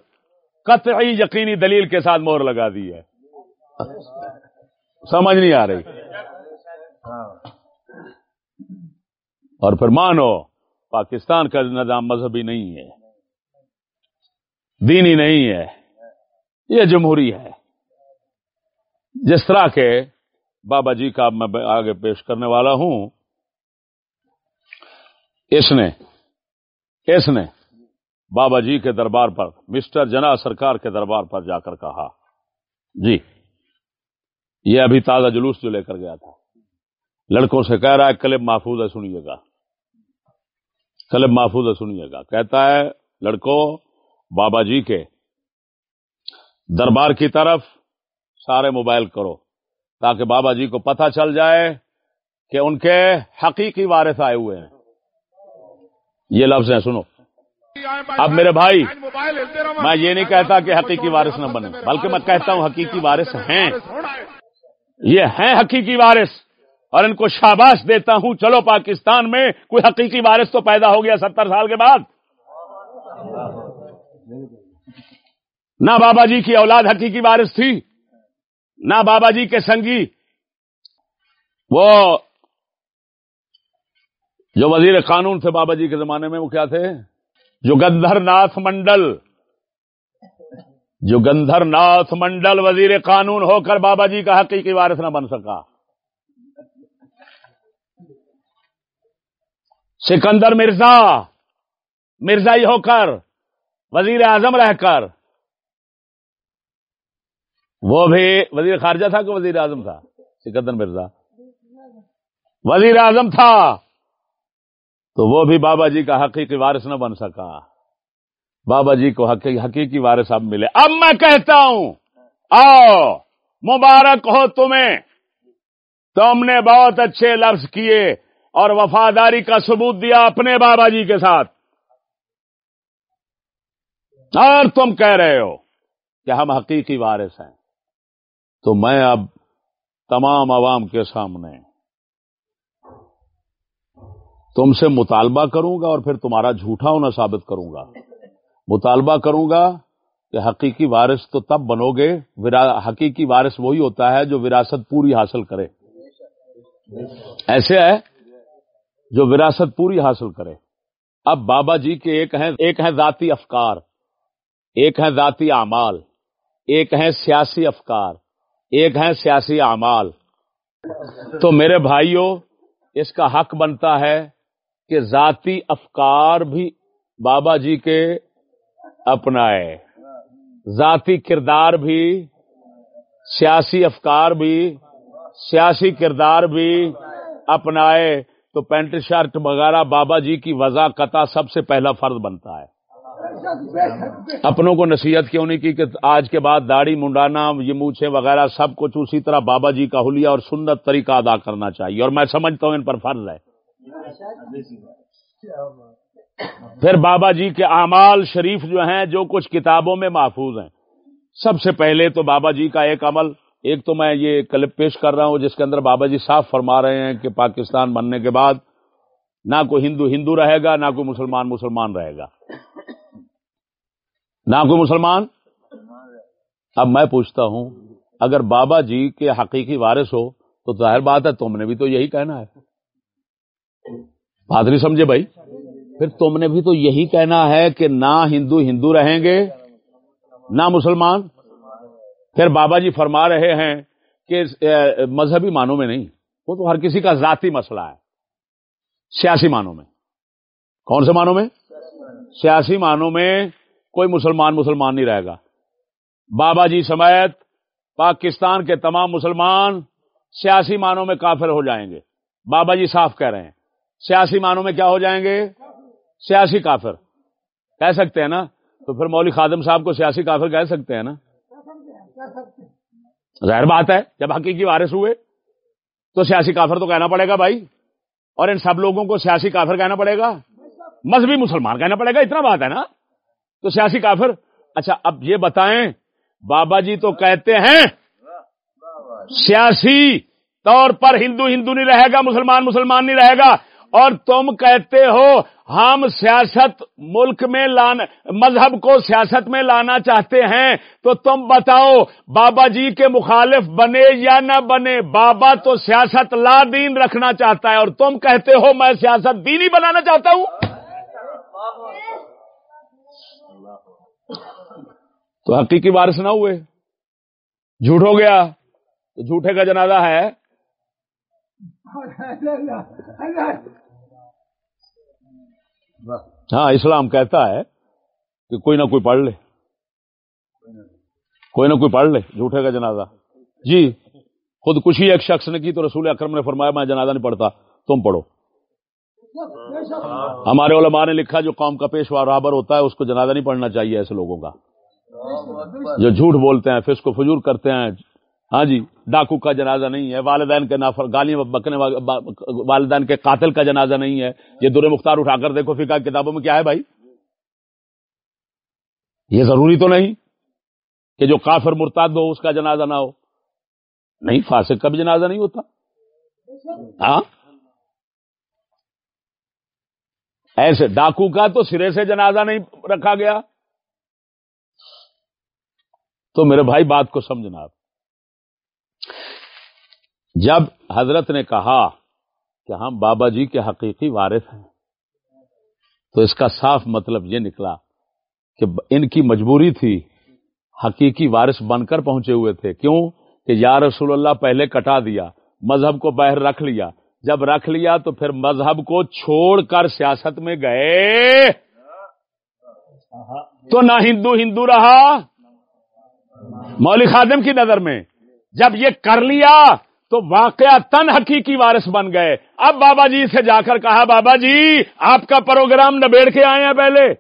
[SPEAKER 1] قطعی یقینی دلیل کے ساتھ مور لگا دی ہے۔ سمجھ نہیں آ رہی۔ اور پھر مانو، پاکستان کا نظام مذہبی نہیں ہے۔ دینی نہیں ہے۔ یہ جمہوری ہے۔ جس طرح کے بابا جی کا میں آگے پیش کرنے والا ہوں، اس نے اس نے بابا جی کے دربار پر، مسٹر جنا سرکار کے دربار پر جا کر کہا جی یہ ابھی تازہ جلوس جو لے کر گیا تھا۔ لڑکوں سے کہہ رہا ہے کلب محفوظ ہے، سنیے گا۔ کلب محفوظ ہے، سنیے گا۔ کہتا ہے، لڑکوں، بابا جی کے دربار کی طرف سارے موبائل کرو، تاکہ بابا جی کو پتہ چل جائے کہ ان کے حقیقی وارث آئے ہوئے ہیں۔ یہ لفظ ہیں، سنو۔ اب میرے بھائی میں یہ نہیں کہتا کہ حقیقی وارث نہ بنے بلکہ میں کہتا ہوں حقیقی وارث ہیں۔ یہ ہیں حقیقی وارث اور ان کو شاباش دیتا ہوں۔ چلو پاکستان میں کوئی حقیقی وارث تو پیدا ہو گیا ستر سال کے بعد۔ نہ بابا جی کی اولاد حقیقی وارث تھی نہ بابا جی کے سنگی۔ وہ جو وزیر قانون تھے بابا جی کے زمانے میں وہ کیا تھے؟ جو گندھر ناتھ منڈل جو گندھر ناتھ منڈل وزیر قانون ہو کر بابا جی کا حقیقی وارث نہ بن سکا۔ سکندر مرزا مرزا ہی ہو کر، وزیر اعظم رہ کر۔ وہ بھی وزیر خارجہ تھا کہ وزیر اعظم تھا؟ سکندر مرزا۔ وزیر اعظم تھا۔ تو وہ بھی بابا جی کا حقیقی وارث نہ بن سکا۔ بابا جی کو حقیقی وارث اب ملے۔ اب میں کہتا ہوں، آؤ، مبارک ہو تمہیں۔ تم نے بہت اچھے لفظ کیے اور وفاداری کا ثبوت دیا اپنے بابا جی کے ساتھ۔ اور تم کہہ رہے ہو کہ ہم حقیقی وارث ہیں۔ تو میں اب تمام عوام کے سامنے تم سے مطالبہ کروں گا اور پھر تمہارا جھوٹا ہونا ثابت کروں گا۔ مطالبہ کروں گا کہ حقیقی وارث تو تب بنو گے حقیقی وارث وہی ہوتا ہے جو وراثت پوری حاصل کرے۔ ایسے ہے جو وراثت پوری حاصل کرے۔ اب بابا جی کے ایک ہیں ایک ہیں ذاتی افکار، ایک ہیں ذاتی اعمال، ایک ہیں سیاسی افکار، ایک ہیں سیاسی اعمال۔ تو میرے بھائیوں اس کا حق بنتا ہے کہ ذاتی افکار بھی بابا جی کے اپنائے۔ ذاتی کردار بھی، سیاسی افکار بھی، سیاسی کردار بھی اپنائے۔ تو پینٹ شرٹ وغیرہ بابا جی کی وضاقت سب سے پہلا فرض بنتا ہے۔ اپنوں کو نصیحت کیوں نہیں کی کہ آج کے بعد داڑھی منڈانا، یہ موچے وغیرہ سب کچھ اسی طرح بابا جی کا حلیہ اور سنت طریقہ ادا کرنا چاہیے۔ اور میں سمجھتا ہوں ان پر فرض ہے۔ پھر بابا جی کے اعمال شریف جو ہیں، جو کچھ کتابوں میں محفوظ ہیں۔ سب سے پہلے تو بابا جی کا ایک عمل، ایک تو میں یہ کلپ پیش کر رہا ہوں جس کے اندر بابا جی صاف فرما رہے ہیں کہ پاکستان بننے کے بعد نہ کوئی ہندو ہندو رہے گا، نہ کوئی مسلمان مسلمان رہے گا۔ نہ کوئی مسلمان؟ اب میں پوچھتا ہوں، اگر بابا جی کے حقیقی وارث ہو تو ظاہر بات ہے تم نے بھی تو یہی کہنا ہے۔ بات نہیں سمجھے بھائی؟ پھر تم نے بھی تو یہی کہنا ہے کہ نہ ہندو ہندو رہیں گے، نہ مسلمان۔ پھر بابا جی فرما رہے ہیں کہ مذہبی معنوں میں نہیں، وہ تو ہر کسی کا ذاتی مسئلہ ہے، سیاسی معنوں میں۔ کون سے معنوں میں؟ سیاسی معنوں میں کوئی مسلمان مسلمان نہیں رہے گا۔ بابا جی سمیت پاکستان کے تمام مسلمان سیاسی معنوں میں کافر ہو جائیں گے۔ بابا جی صاف کہہ رہے ہیں۔ سیاسی معنوں میں کیا ہو جائیں گے؟ سیاسی کافر۔ کہہ سکتے ہیں نا؟ تو پھر مولوی خادم صاحب کو سیاسی کافر کہہ سکتے ہیں نا؟ ظاہر بات ہے، جب حقیقی وارث ہوئے، تو سیاسی کافر تو کہنا پڑے گا بھائی۔ اور ان سب لوگوں کو سیاسی کافر کہنا پڑے گا۔ مذہبی مسلمان کہنا پڑے گا، اتنا بات ہے نا؟ تو سیاسی کافر اچھا اب یہ بتائیں، بابا جی تو کہتے ہیں، سیاسی طور پر ہندو ہندو نہیں رہے گا، مسلمان مسلمان نہیں رہے گا۔ اور تم کہتے ہو ہم سیاست ملک میں لانا مذہب کو سیاست میں لانا چاہتے ہیں، تو تم بتاؤ بابا جی کے مخالف بنے یا نہ بنے؟ بابا تو سیاست لا دین رکھنا چاہتا ہے اور تم کہتے ہو میں سیاست دینی بنانا چاہتا ہوں؟ تو حقیقی وارث نہ ہوئے۔ جھوٹ ہو گیا۔ تو جھوٹے کا جنازہ ہے۔ ہاں اسلام کہتا ہے کہ کوئی نہ کوئی پڑھ لے۔ کوئی نہ کوئی پڑھ لے، جھوٹے کا جنازہ۔ جی خود کشی ایک شخص نے کی تو رسول اکرم نے فرمایا، میں جنازہ نہیں پڑھتا، تم پڑھو۔ ہمارے علماء نے لکھا، جو قوم کا پیشوا برابر ہوتا ہے، اس کو جنازہ نہیں پڑھنا چاہیے ایسے لوگوں کا۔ جو جھوٹ بولتے ہیں پھر اس کو فجور کرتے ہیں ہاں جی ڈاکو کا جنازہ نہیں ہے، والدین کے نافر، گالیاں بکنے والدین کے قاتل کا جنازہ نہیں ہے۔ یہ دور مختار اٹھا کر دیکھو فقہ کتابوں میں کیا ہے بھائی۔ یہ ضروری تو نہیں کہ جو کافر مرتاد ہو، اس کا جنازہ نہ ہو۔ نہیں، فاسق کا بھی جنازہ نہیں ہوتا۔ ہاں؟ ایسے، ڈاکو کا تو سرے سے جنازہ نہیں رکھا گیا۔ تو میرے بھائی، بات کو سمجھنا آپ۔ جب حضرت نے کہا کہ ہم بابا جی کے حقیقی وارث ہیں، تو اس کا صاف مطلب یہ نکلا کہ ان کی مجبوری تھی حقیقی وارث بن کر پہنچے ہوئے تھے۔ کیوں؟ کہ یا رسول اللہ پہلے کٹا دیا، مذہب کو باہر رکھ لیا۔ جب رکھ لیا تو پھر مذہب کو چھوڑ کر سیاست میں گئے۔ تو نہ ہندو ہندو رہا۔ مولک خادم کی نظر میں جب یہ کر لیا تو واقعہ تن حقیقی وارث بن گئے۔ اب بابا جی سے جا کر کہا، بابا جی آپ کا پروگرام نبیڑ کے آئے ہیں پہلے۔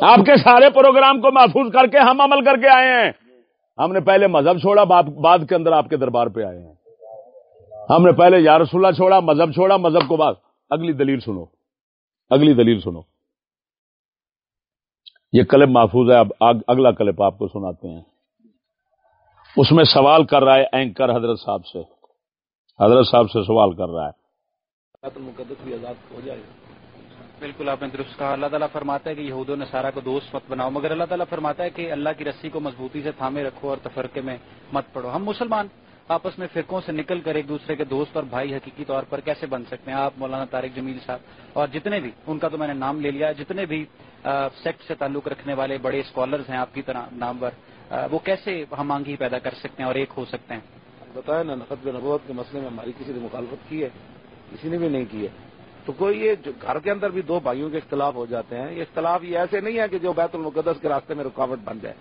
[SPEAKER 1] آپ کے سارے پروگرام کو محفوظ کر کے ہم عمل کر کے آئے ہیں۔ ہم نے پہلے مذہب چھوڑا، بعد کے اندر آپ کے دربار پہ آئے ہیں۔ ہم نے پہلے یا رسول اللہ چھوڑا، مذہب چھوڑا، مذہب کو بعد۔ اگلی دلیل سنو۔ اگلی دلیل سنو۔ یہ کلب محفوظ ہے، اب اگلا کلب آپ کو سناتے ہیں۔ اس میں سوال کر رہا ہے اینکر حضرت صاحب سے۔ حضرت صاحب سے سوال کر رہا ہے۔
[SPEAKER 8] بالکل آپ نے درست کہا۔ اللہ تعالیٰ فرماتا ہے کہ یہود و نصارہ کو دوست مت بناؤ مگر اللہ تعالیٰ فرماتا ہے کہ اللہ کی رسی کو مضبوطی سے تھامے رکھو اور تفرقے میں مت پڑھو ہم مسلمان آپس میں فرقوں سے نکل کر ایک دوسرے کے دوست اور بھائی حقیقی طور پر کیسے بن سکتے ہیں؟ آپ مولانا طارق جمیل صاحب اور جتنے بھی ان کا تو میں نے نام لے لیا جتنے بھی سیکٹ سے تعلق رکھنے والے بڑے اسکالرز ہیں آپ کی طرح نامور وہ کیسے ہم آنگی پیدا کر سکتے ہیں اور ایک ہو سکتے ہیں؟
[SPEAKER 9] بتایا نا نقد نبوت کے مسئلے میں ہماری کسی نے مخالفت کی ہے؟ کسی نے بھی نہیں کی ہے۔ تو کوئی یہ گھر کے اندر بھی دو بھائیوں کے اختلاف ہو جاتے ہیں، یہ اختلاف یہ ایسے نہیں ہے کہ جو بیت المقدس کے راستے میں رکاوٹ بن جائے۔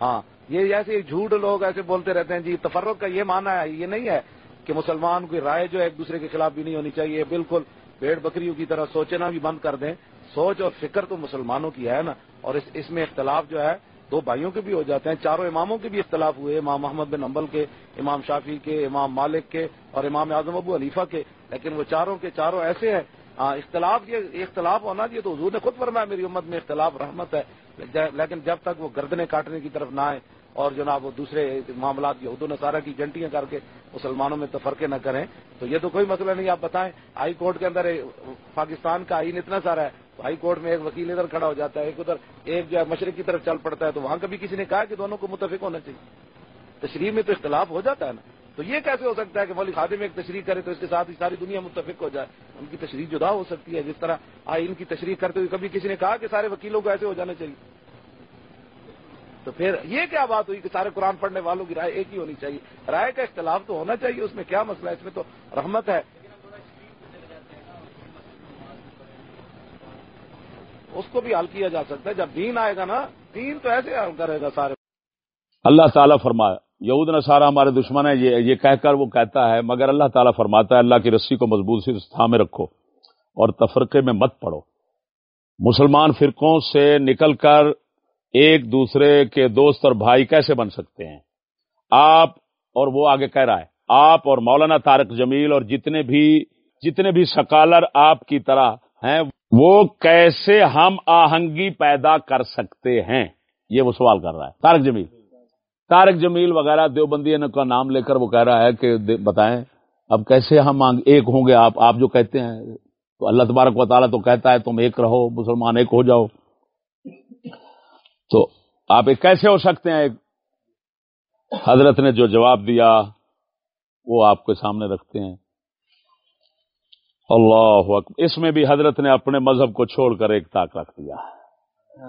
[SPEAKER 9] ہاں یہ ایسے جھوٹ لوگ ایسے بولتے رہتے ہیں جی تفرق کا یہ مانا ہے، یہ نہیں ہے کہ مسلمان کی رائے جو ہے ایک دوسرے کے خلاف بھی نہیں ہونی چاہیے۔ بالکل پیڑ بکریوں کی طرح سوچنا بھی بند کر دیں۔ سوچ اور فکر تو مسلمانوں کی ہے نا۔ اور اس اس میں اختلاف جو ہے دو بھائیوں کے بھی ہو جاتے ہیں، چاروں اماموں کے بھی اختلاف ہوئے، امام محمد بن امبل کے، امام شافی کے، امام مالک کے اور امام اعظم ابو علیفہ کے۔ لیکن وہ چاروں کے چاروں ایسے ہیں۔ اختلاف یہ اختلاف ہونا یہ تو حضور نے خود فرمایا، میری امت میں اختلاف رحمت ہے۔ لیکن جب تک وہ گردنے کاٹنے کی طرف نہ آئے اور جناب وہ دوسرے معاملات کی اردو نصارہ کی جنٹیاں کر کے مسلمانوں میں تفرقے نہ کریں، تو یہ تو کوئی مسئلہ نہیں، آپ بتائیں، ہائی کورٹ کے اندر پاکستان کا آئین اتنا سارا ہے تو ہائی کورٹ میں ایک وکیل ادھر کھڑا ہو جاتا ہے، ایک ادھر، ایک جو ہے مشرق کی طرف چل پڑتا ہے، تو وہاں کبھی کسی نے کہا کہ دونوں کو متفق ہونا چاہیے؟ تشریح میں تو اختلاف ہو جاتا ہے نا، تو یہ کیسے ہو سکتا ہے کہ مولی خادم ایک تشریح کرے تو اس کے ساتھ ہی ساری دنیا متفق ہو جائے؟ ان کی تشریح جدا ہو سکتی ہے، جس طرح آئین کی تشریح کرتے ہوئے کبھی کسی نے کہا کہ سارے وکیلوں کو ایسے ہو جانا چاہیے؟ تو پھر یہ کیا بات ہوئی کہ سارے قرآن پڑھنے والوں کی رائے ایک ہی ہونی چاہیے؟ رائے کا اختلاف تو ہونا چاہیے، اس میں کیا مسئلہ ہے؟ اس میں تو رحمت ہے۔ اس کو بھی حل کیا جا سکتا ہے۔ جب دین آئے گا نا، دین تو ایسے حل کرے گا سارے۔
[SPEAKER 1] اللہ تعالیٰ فرمایا، یہود نصارہ ہمارے دشمن ہے یہ یہ کہہ کر وہ کہتا ہے، مگر اللہ تعالیٰ فرماتا ہے، اللہ کی رسی کو مضبوط سے تھامے رکھو اور تفرقے میں مت پڑو۔ مسلمان فرقوں سے نکل کر ایک دوسرے کے دوست اور بھائی کیسے بن سکتے ہیں؟ آپ اور وہ آگے کہہ رہا ہے، آپ اور مولانا طارق جمیل اور جتنے بھی جتنے بھی سکالر آپ کی طرح ہیں، وہ کیسے ہم آہنگی پیدا کر سکتے ہیں؟ یہ وہ سوال کر رہا ہے۔ طارق جمیل۔ طارق جمیل وغیرہ دیوبندی کا نام لے کر وہ کہہ رہا ہے کہ بتائیں، اب کیسے ہم ایک ہوں گے آپ آپ جو کہتے ہیں، تو اللہ تبارک و تعالیٰ تو کہتا ہے تم ایک رہو، مسلمان ایک ہو جاؤ۔ تو آپ ایک کیسے ہو سکتے ہیں؟ ایک حضرت نے جو جواب دیا، وہ آپ کے سامنے رکھتے ہیں۔ اللہ اکبر۔ اس میں بھی حضرت نے اپنے مذہب کو چھوڑ کر ایک تاک رکھ دیا۔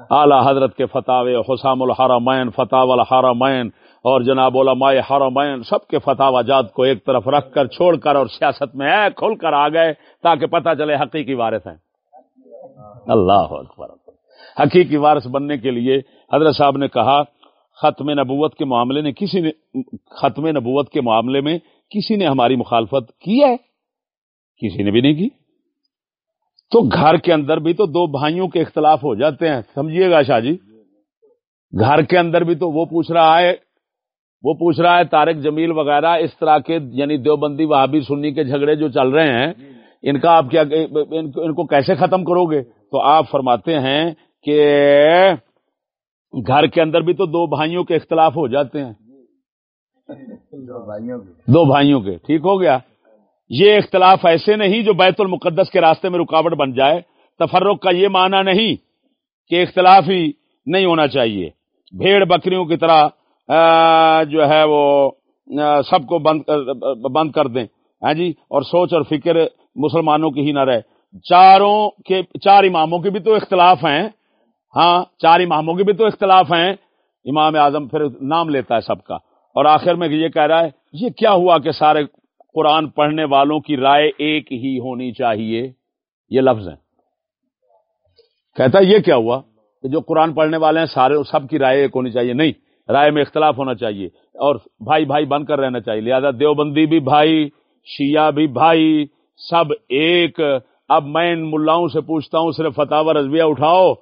[SPEAKER 1] اعلی حضرت کے فتح حسام الحرمین فتح الحرمین اور جناب علماء حرمین، سب کے فتح جات کو ایک طرف رکھ کر، چھوڑ کر اور سیاست میں اے کھل کر آ گئے تاکہ پتہ چلے حقیقی وارث ہیں۔ اللہ اکبر۔ حقیقی وارث بننے کے لیے حضرت صاحب نے کہا، ختم نبوت کے معاملے نے کسی نے، ختم نبوت کے معاملے میں کسی نے ہماری مخالفت کی ہے؟ کسی نے بھی نہیں کی؟ تو گھر کے اندر بھی تو دو بھائیوں کے اختلاف ہو جاتے ہیں، سمجھیے گا شاہ جی۔ گھر کے اندر بھی تو وہ پوچھ رہا ہے، وہ پوچھ رہا ہے تارک جمیل وغیرہ اس طرح کے یعنی دیوبندی وہابی سنی کے جھگڑے جو چل رہے ہیں، ان کا آپ کیا ان کو کیسے ختم کرو گے؟ تو آپ فرماتے ہیں کہ گھر کے اندر بھی تو دو بھائیوں کے اختلاف ہو جاتے ہیں۔ دو بھائیوں کے۔ ٹھیک ہو گیا۔ یہ اختلاف ایسے نہیں جو بیت المقدس کے راستے میں رکاوٹ بن جائے۔ تفرق کا یہ معنی نہیں کہ اختلاف ہی نہیں ہونا چاہیے۔ بھیڑ بکریوں کی طرح جو ہے وہ سب کو بند بند کر دیں۔ ہاں جی؟ اور سوچ اور فکر مسلمانوں کی ہی نہ رہے۔ چاروں کے چار اماموں کے بھی تو اختلاف ہیں۔ ہاں چار اماموں کے بھی تو اختلاف ہیں۔ امام اعظم پھر نام لیتا ہے سب کا۔ اور آخر میں یہ کہہ رہا ہے، یہ کیا ہوا کہ سارے قرآن پڑھنے والوں کی رائے ایک ہی ہونی چاہیے؟ یہ لفظ ہے کہتا ہے، یہ کیا ہوا کہ جو قرآن پڑھنے والے ہیں، سارے سب کی رائے ایک ہونی چاہیے؟ نہیں، رائے میں اختلاف ہونا چاہیے۔ اور بھائی بھائی بن کر رہنا چاہیے۔ لہذا دیوبندی بھی بھائی، شیعہ بھی بھائی، سب ایک۔ اب میں ان ملاؤں سے پوچھتا ہوں، صرف فتح رضویہ اٹھاؤ۔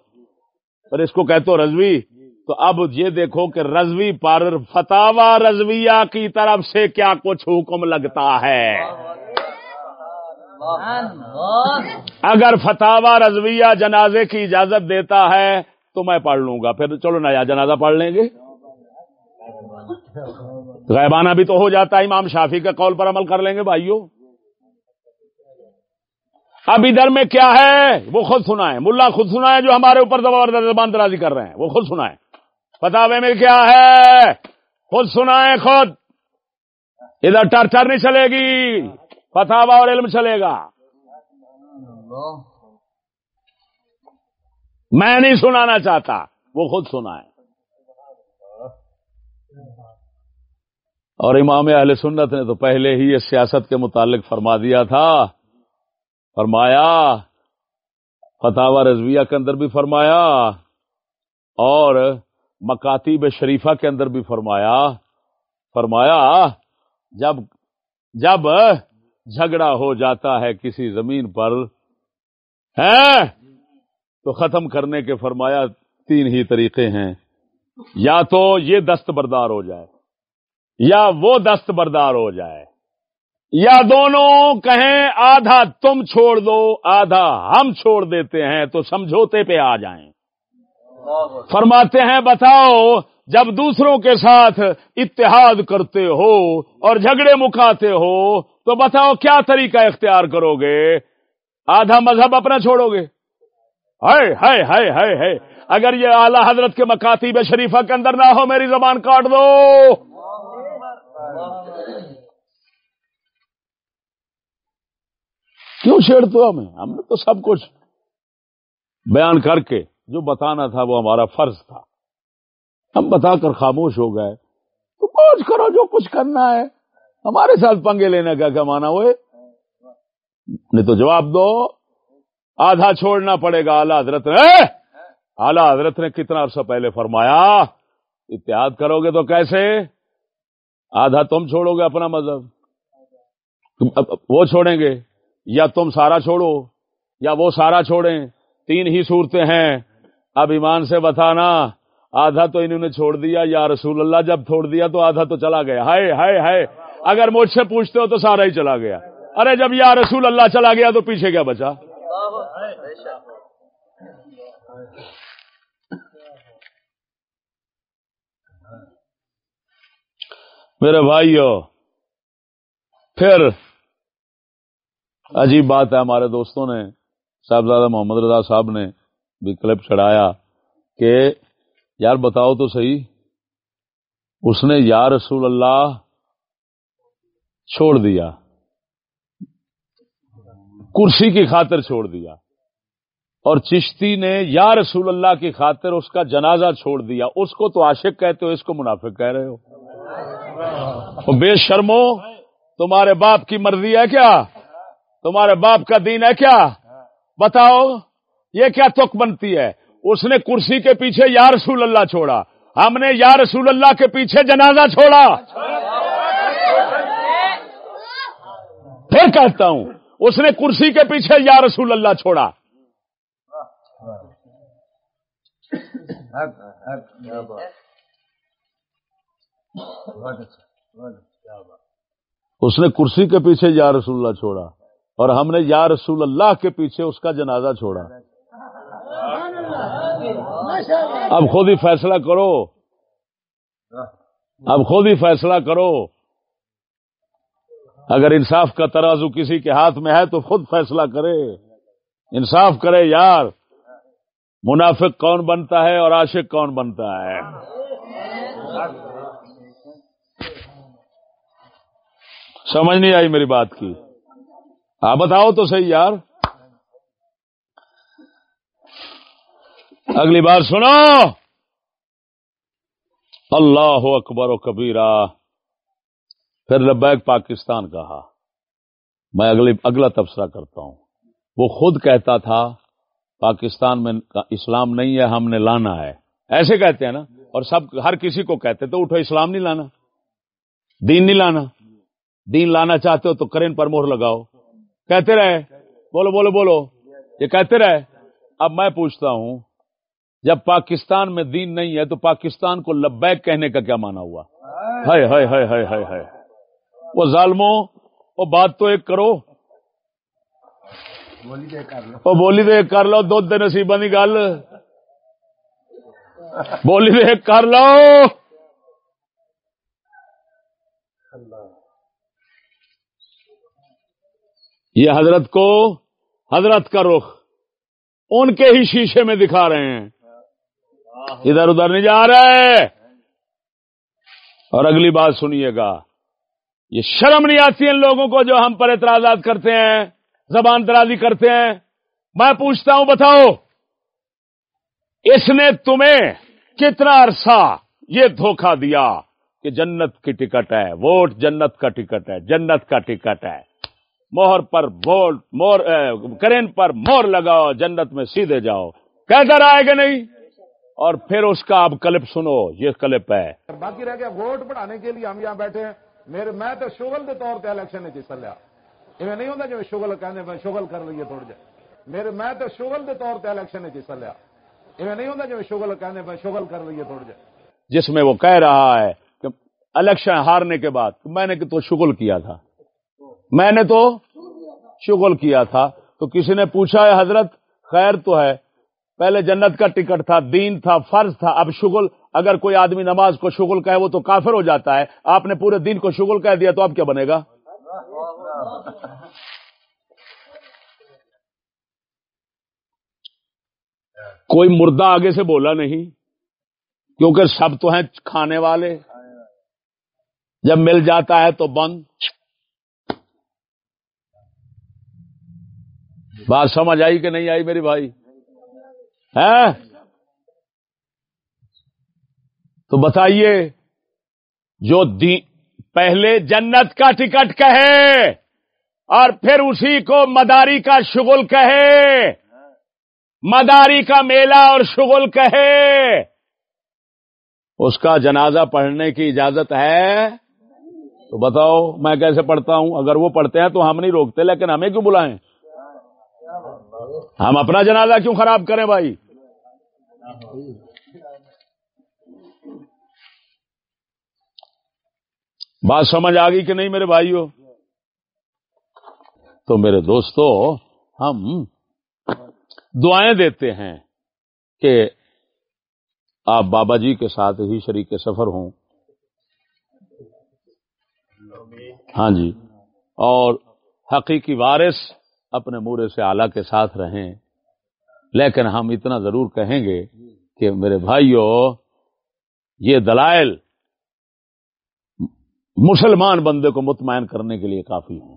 [SPEAKER 1] اور اس کو کہتے ہو رضوی۔ تو اب یہ دیکھو کہ رضوی پر فتح رضویہ کی طرف سے کیا کچھ حکم لگتا ہے۔ اگر فتح رضویہ جنازے کی اجازت دیتا ہے تو میں پڑھ لوں گا۔ پھر چلو نیا جنازہ پڑھ لیں گے۔ غیبانہ بھی تو ہو جاتا ہے۔ امام شافی کے قول پر عمل کر لیں گے بھائیوں اب ادھر میں کیا ہے؟ وہ خود سنا ہے ملا خود سنا ہے جو ہمارے اوپر زبان درازی کر رہے ہیں۔ وہ خود سنا ہے پتاوے میں کیا ہے؟ خود سنا ہے خود۔ ادھر ٹرچر نہیں چلے گی۔ فتاوا اور علم چلے گا۔ میں نہیں سنانا چاہتا۔ وہ خود سنا ہے اور امام اہل سنت نے تو پہلے ہی اس سیاست کے متعلق فرما دیا تھا۔ فرمایا فتح رضویہ کے اندر بھی فرمایا اور مکاتیب شریفہ کے اندر بھی فرمایا۔ فرمایا، جب جب جھگڑا ہو جاتا ہے کسی زمین پر ہے تو ختم کرنے کے فرمایا تین ہی طریقے ہیں۔ یا تو یہ دست بردار ہو جائے، یا وہ دست بردار ہو جائے۔ یا دونوں کہیں آدھا تم چھوڑ دو، آدھا ہم چھوڑ دیتے ہیں، تو سمجھوتے پہ آ جائیں۔ فرماتے ہیں، بتاؤ، جب دوسروں کے ساتھ اتحاد کرتے ہو اور جھگڑے مکاتے ہو، تو بتاؤ کیا طریقہ اختیار کرو گے؟ آدھا مذہب اپنا چھوڑو گے؟ ہائے ہائے ہائے ہائے ہائے۔ اگر یہ اعلی حضرت کے مکاتیب شریفہ کے اندر نہ ہو، میری زبان کاٹ دو۔ کیوں چھیڑتے ہو ہمیں؟ ہم نے تو سب کچھ بیان کر کے جو بتانا تھا وہ ہمارا فرض تھا۔ ہم بتا کر خاموش ہو گئے۔ تو پہنچ کرو جو کچھ کرنا ہے۔ ہمارے ساتھ پنگے لینے کا کیا مانا ہوئے؟ نہیں تو جواب دو۔ آدھا چھوڑنا پڑے گا اعلی حضرت نے۔ اعلی حضرت نے کتنا عرصہ پہلے فرمایا۔ اتحاد کرو گے تو کیسے؟ آدھا تم چھوڑو گے اپنا مذہب۔ وہ چھوڑیں گے۔ یا تم سارا چھوڑو، یا وہ سارا چھوڑیں، تین ہی صورتیں ہیں۔ اب ایمان سے بتانا، آدھا تو انہوں نے چھوڑ دیا، یا رسول اللہ جب چھوڑ دیا تو آدھا تو چلا گیا۔ ہائے ہائے ہائے۔ اگر مجھ سے پوچھتے ہو تو سارا ہی چلا گیا۔ ارے جب یا رسول اللہ چلا گیا تو پیچھے کیا بچا؟ میرے بھائیو، پھر عجیب بات ہے، ہمارے دوستوں نے، صاحبزادہ محمد رضا صاحب نے بھی کلپ چڑھایا کہ، یار بتاؤ تو صحیح، اس نے یا رسول اللہ چھوڑ دیا، کرسی کی خاطر چھوڑ دیا، اور چشتی نے یا رسول اللہ کی خاطر اس کا جنازہ چھوڑ دیا، اس کو تو عاشق کہتے ہو، اس کو منافق کہہ رہے ہو۔ بے شرمو، تمہارے باپ کی مرضی ہے کیا؟ تمہارے باپ کا دین ہے کیا؟ بتاؤ، یہ کیا تک بنتی ہے؟ اس نے کرسی کے پیچھے یا رسول اللہ چھوڑا۔ ہم نے یا رسول اللہ کے پیچھے جنازہ چھوڑا۔ پھر کہتا ہوں، اس نے کرسی کے پیچھے یا رسول اللہ چھوڑا۔ اس نے کرسی کے پیچھے یا رسول اللہ چھوڑا۔ اور ہم نے یا رسول اللہ کے پیچھے اس کا جنازہ چھوڑا۔ اب خود ہی فیصلہ کرو۔ اب خود ہی فیصلہ کرو۔ اگر انصاف کا ترازو کسی کے ہاتھ میں ہے تو خود فیصلہ کرے۔ انصاف کرے یار۔ منافق کون بنتا ہے اور عاشق کون بنتا ہے۔ سمجھ نہیں آئی میری بات کی۔ آپ بتاؤ تو صحیح یار۔ اگلی بار سنو۔ اللہ اکبر و کبیرہ۔ پھر لبیک پاکستان کہا۔ میں اگلی، اگلا تبصرہ کرتا ہوں۔ وہ خود کہتا تھا، پاکستان میں اسلام نہیں ہے، ہم نے لانا ہے۔ ایسے کہتے ہیں نا۔ اور سب، ہر کسی کو کہتے تو اٹھو، اسلام نہیں لانا۔ دین نہیں لانا۔ دین لانا چاہتے ہو تو کرین پر مہر لگاؤ۔ کہتے رہے؟ بولو بولو بولو۔ یہ کہتے رہے، اب میں پوچھتا ہوں، جب پاکستان میں دین نہیں ہے تو پاکستان کو لبیک کہنے کا کیا مانا ہوا؟ ہائے وہ ظالموں، وہ بات تو ایک کرو۔ وہ بولی تو ایک کر لو، دو دن نصیب کی گل۔ بولی تو ایک کر لو۔ یہ حضرت کو حضرت کا رخ ان کے ہی شیشے میں دکھا رہے ہیں۔ ادھر ادھر نہیں جا رہے۔ اور اگلی بات سنیے گا۔ یہ شرم نہیں آتی ان لوگوں کو جو ہم پر اعتراضات کرتے ہیں، زبان درازی کرتے ہیں۔ میں پوچھتا ہوں، بتاؤ، اس نے تمہیں کتنا عرصہ یہ دھوکہ دیا کہ جنت کی ٹکٹ ہے؟ ووٹ جنت کا ٹکٹ ہے، جنت کا ٹکٹ ہے۔ موہر پر ووٹ مور کرین پر مور لگاؤ جنت میں سیدھے جاؤ۔ کہتا رہا ہے کہ نہیں؟ اور پھر اس کا اب کلپ سنو یہ کلپ ہے۔
[SPEAKER 9] باقی رہ گیا ووٹ بڑھانے کے لیے ہم یہاں بیٹھے ہیں۔ میرے میں تو شغل کے طور پہ الیکشن جسا لیا یہ نہیں ہوتا جی شغل کہنے میں شغل کر لیے تھوڑے جائے میرے میں تو شغل کے طور پہ الیکشن جسا لیا یہ نہیں ہوتا جی شغل کہنے میں شغل کر لیے تھوڑے جائے
[SPEAKER 1] جس میں وہ کہہ رہا ہے کہ الیکشن ہارنے کے بعد میں نے تو شغل کیا تھا۔ میں نے تو شغل کیا تھا۔ تو کسی نے پوچھا ہے حضرت، خیر تو ہے۔ پہلے جنت کا ٹکٹ تھا، دین تھا، فرض تھا، اب شغل، اگر کوئی آدمی نماز کو شغل کہے، وہ تو کافر ہو جاتا ہے۔ آپ نے پورے دین کو شغل کہہ دیا، تو اب کیا بنے گا؟ کوئی مردہ آگے سے بولا نہیں، کیونکہ سب تو ہیں کھانے والے۔ جب مل جاتا ہے تو بند۔ بات سمجھ آئی کہ نہیں آئی میری بھائی؟ ہے تو بتائیے، جو دی پہلے جنت کا ٹکٹ کہے اور پھر اسی کو مداری کا شغل کہے، مداری کا میلہ اور شغل کہے، اس کا جنازہ پڑھنے کی اجازت ہے؟ تو بتاؤ، میں کیسے پڑھتا ہوں؟ اگر وہ پڑھتے ہیں تو ہم نہیں روکتے، لیکن ہمیں کیوں بلائیں؟ ہم اپنا جنازہ کیوں خراب کریں بھائی؟ بات سمجھ آ گئی کہ نہیں میرے بھائیوں تو میرے دوستو، ہم دعائیں دیتے ہیں کہ آپ بابا جی کے ساتھ ہی شریک سفر ہوں۔ ہاں جی۔ اور حقیقی وارث اپنے مورے سے آلہ کے ساتھ رہیں۔ لیکن ہم اتنا ضرور کہیں گے کہ میرے بھائیوں یہ دلائل مسلمان بندے کو مطمئن کرنے کے لیے کافی ہیں۔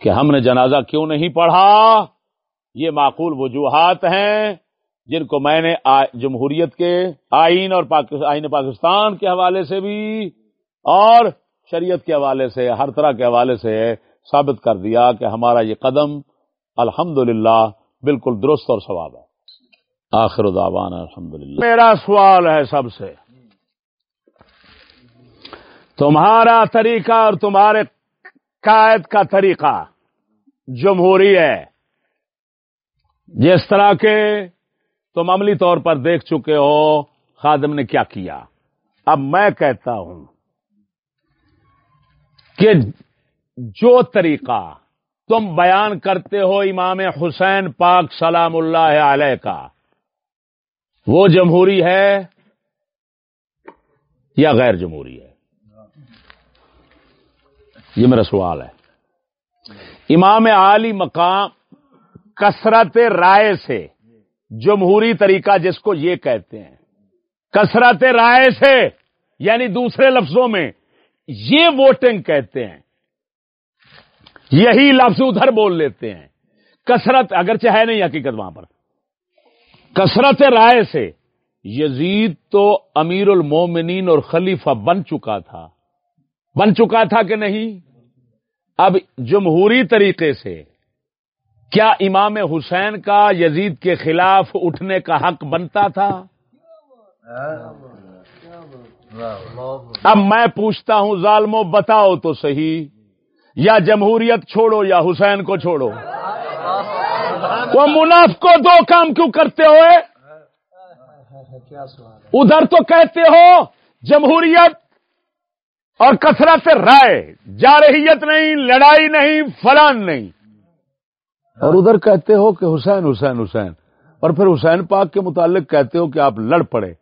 [SPEAKER 1] کہ ہم نے جنازہ کیوں نہیں پڑھا؟ یہ معقول وجوہات ہیں جن کو میں نے جمہوریت کے آئین اور آئین پاکستان کے حوالے سے بھی اور شریعت کے حوالے سے، ہر طرح کے حوالے سے ثابت کر دیا کہ ہمارا یہ قدم الحمد بالکل درست اور ثواب ہے۔ آخر دعوان الحمد میرا سوال ہے سب سے۔ تمہارا طریقہ اور تمہارے قائد کا طریقہ جمہوری ہے۔ جس طرح کے تم عملی طور پر دیکھ چکے ہو، خادم نے کیا کیا؟ اب میں کہتا ہوں کہ جو طریقہ تم بیان کرتے ہو امام حسین پاک سلام اللہ علیہ کا، وہ جمہوری ہے یا غیر جمہوری ہے؟ یہ میرا سوال ہے۔ امام عالی مقام کثرت رائے سے جمہوری طریقہ جس کو یہ کہتے ہیں، کثرت رائے سے یعنی دوسرے لفظوں میں یہ ووٹنگ کہتے ہیں۔ یہی لفظ ادھر بول لیتے ہیں۔ کثرت، اگرچہ ہے نہیں حقیقت وہاں پر۔ کثرت رائے سے یزید تو امیر المومنین اور خلیفہ بن چکا تھا۔ بن چکا تھا کہ نہیں؟ اب جمہوری طریقے سے کیا امام حسین کا یزید کے خلاف اٹھنے کا حق بنتا تھا؟ اب میں پوچھتا ہوں، ظالمو، بتاؤ تو صحیح۔ یا جمہوریت چھوڑو یا حسین کو چھوڑو۔ وہ مناف کو دو کام کیوں کرتے ہوئے؟ ادھر تو کہتے ہو، جمہوریت اور کثرت رائے جارحیت نہیں، لڑائی نہیں، فلان نہیں۔ اور ادھر کہتے ہو کہ حسین حسین حسین۔ اور پھر حسین پاک کے متعلق کہتے ہو کہ آپ لڑ پڑے،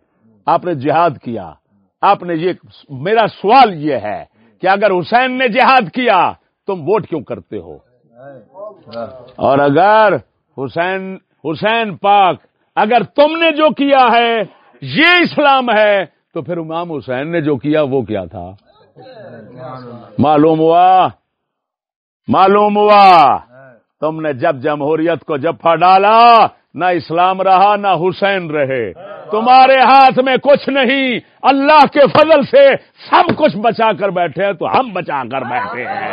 [SPEAKER 1] آپ نے جہاد کیا۔ آپ نے یہ، میرا سوال یہ ہے کہ اگر حسین نے جہاد کیا تم ووٹ کیوں کرتے ہو؟ اور اگر حسین حسین پاک اگر تم نے جو کیا ہے یہ اسلام ہے تو پھر امام حسین نے جو کیا وہ کیا تھا؟ معلوم ہوا؟ معلوم ہوا؟ تم نے جب جمہوریت کو جفا ڈالا نہ اسلام رہا نہ حسین رہے۔ تمہارے ہاتھ میں کچھ نہیں۔ اللہ کے فضل سے سب کچھ بچا کر بیٹھے ہیں، تو ہم بچا کر بیٹھے ہیں۔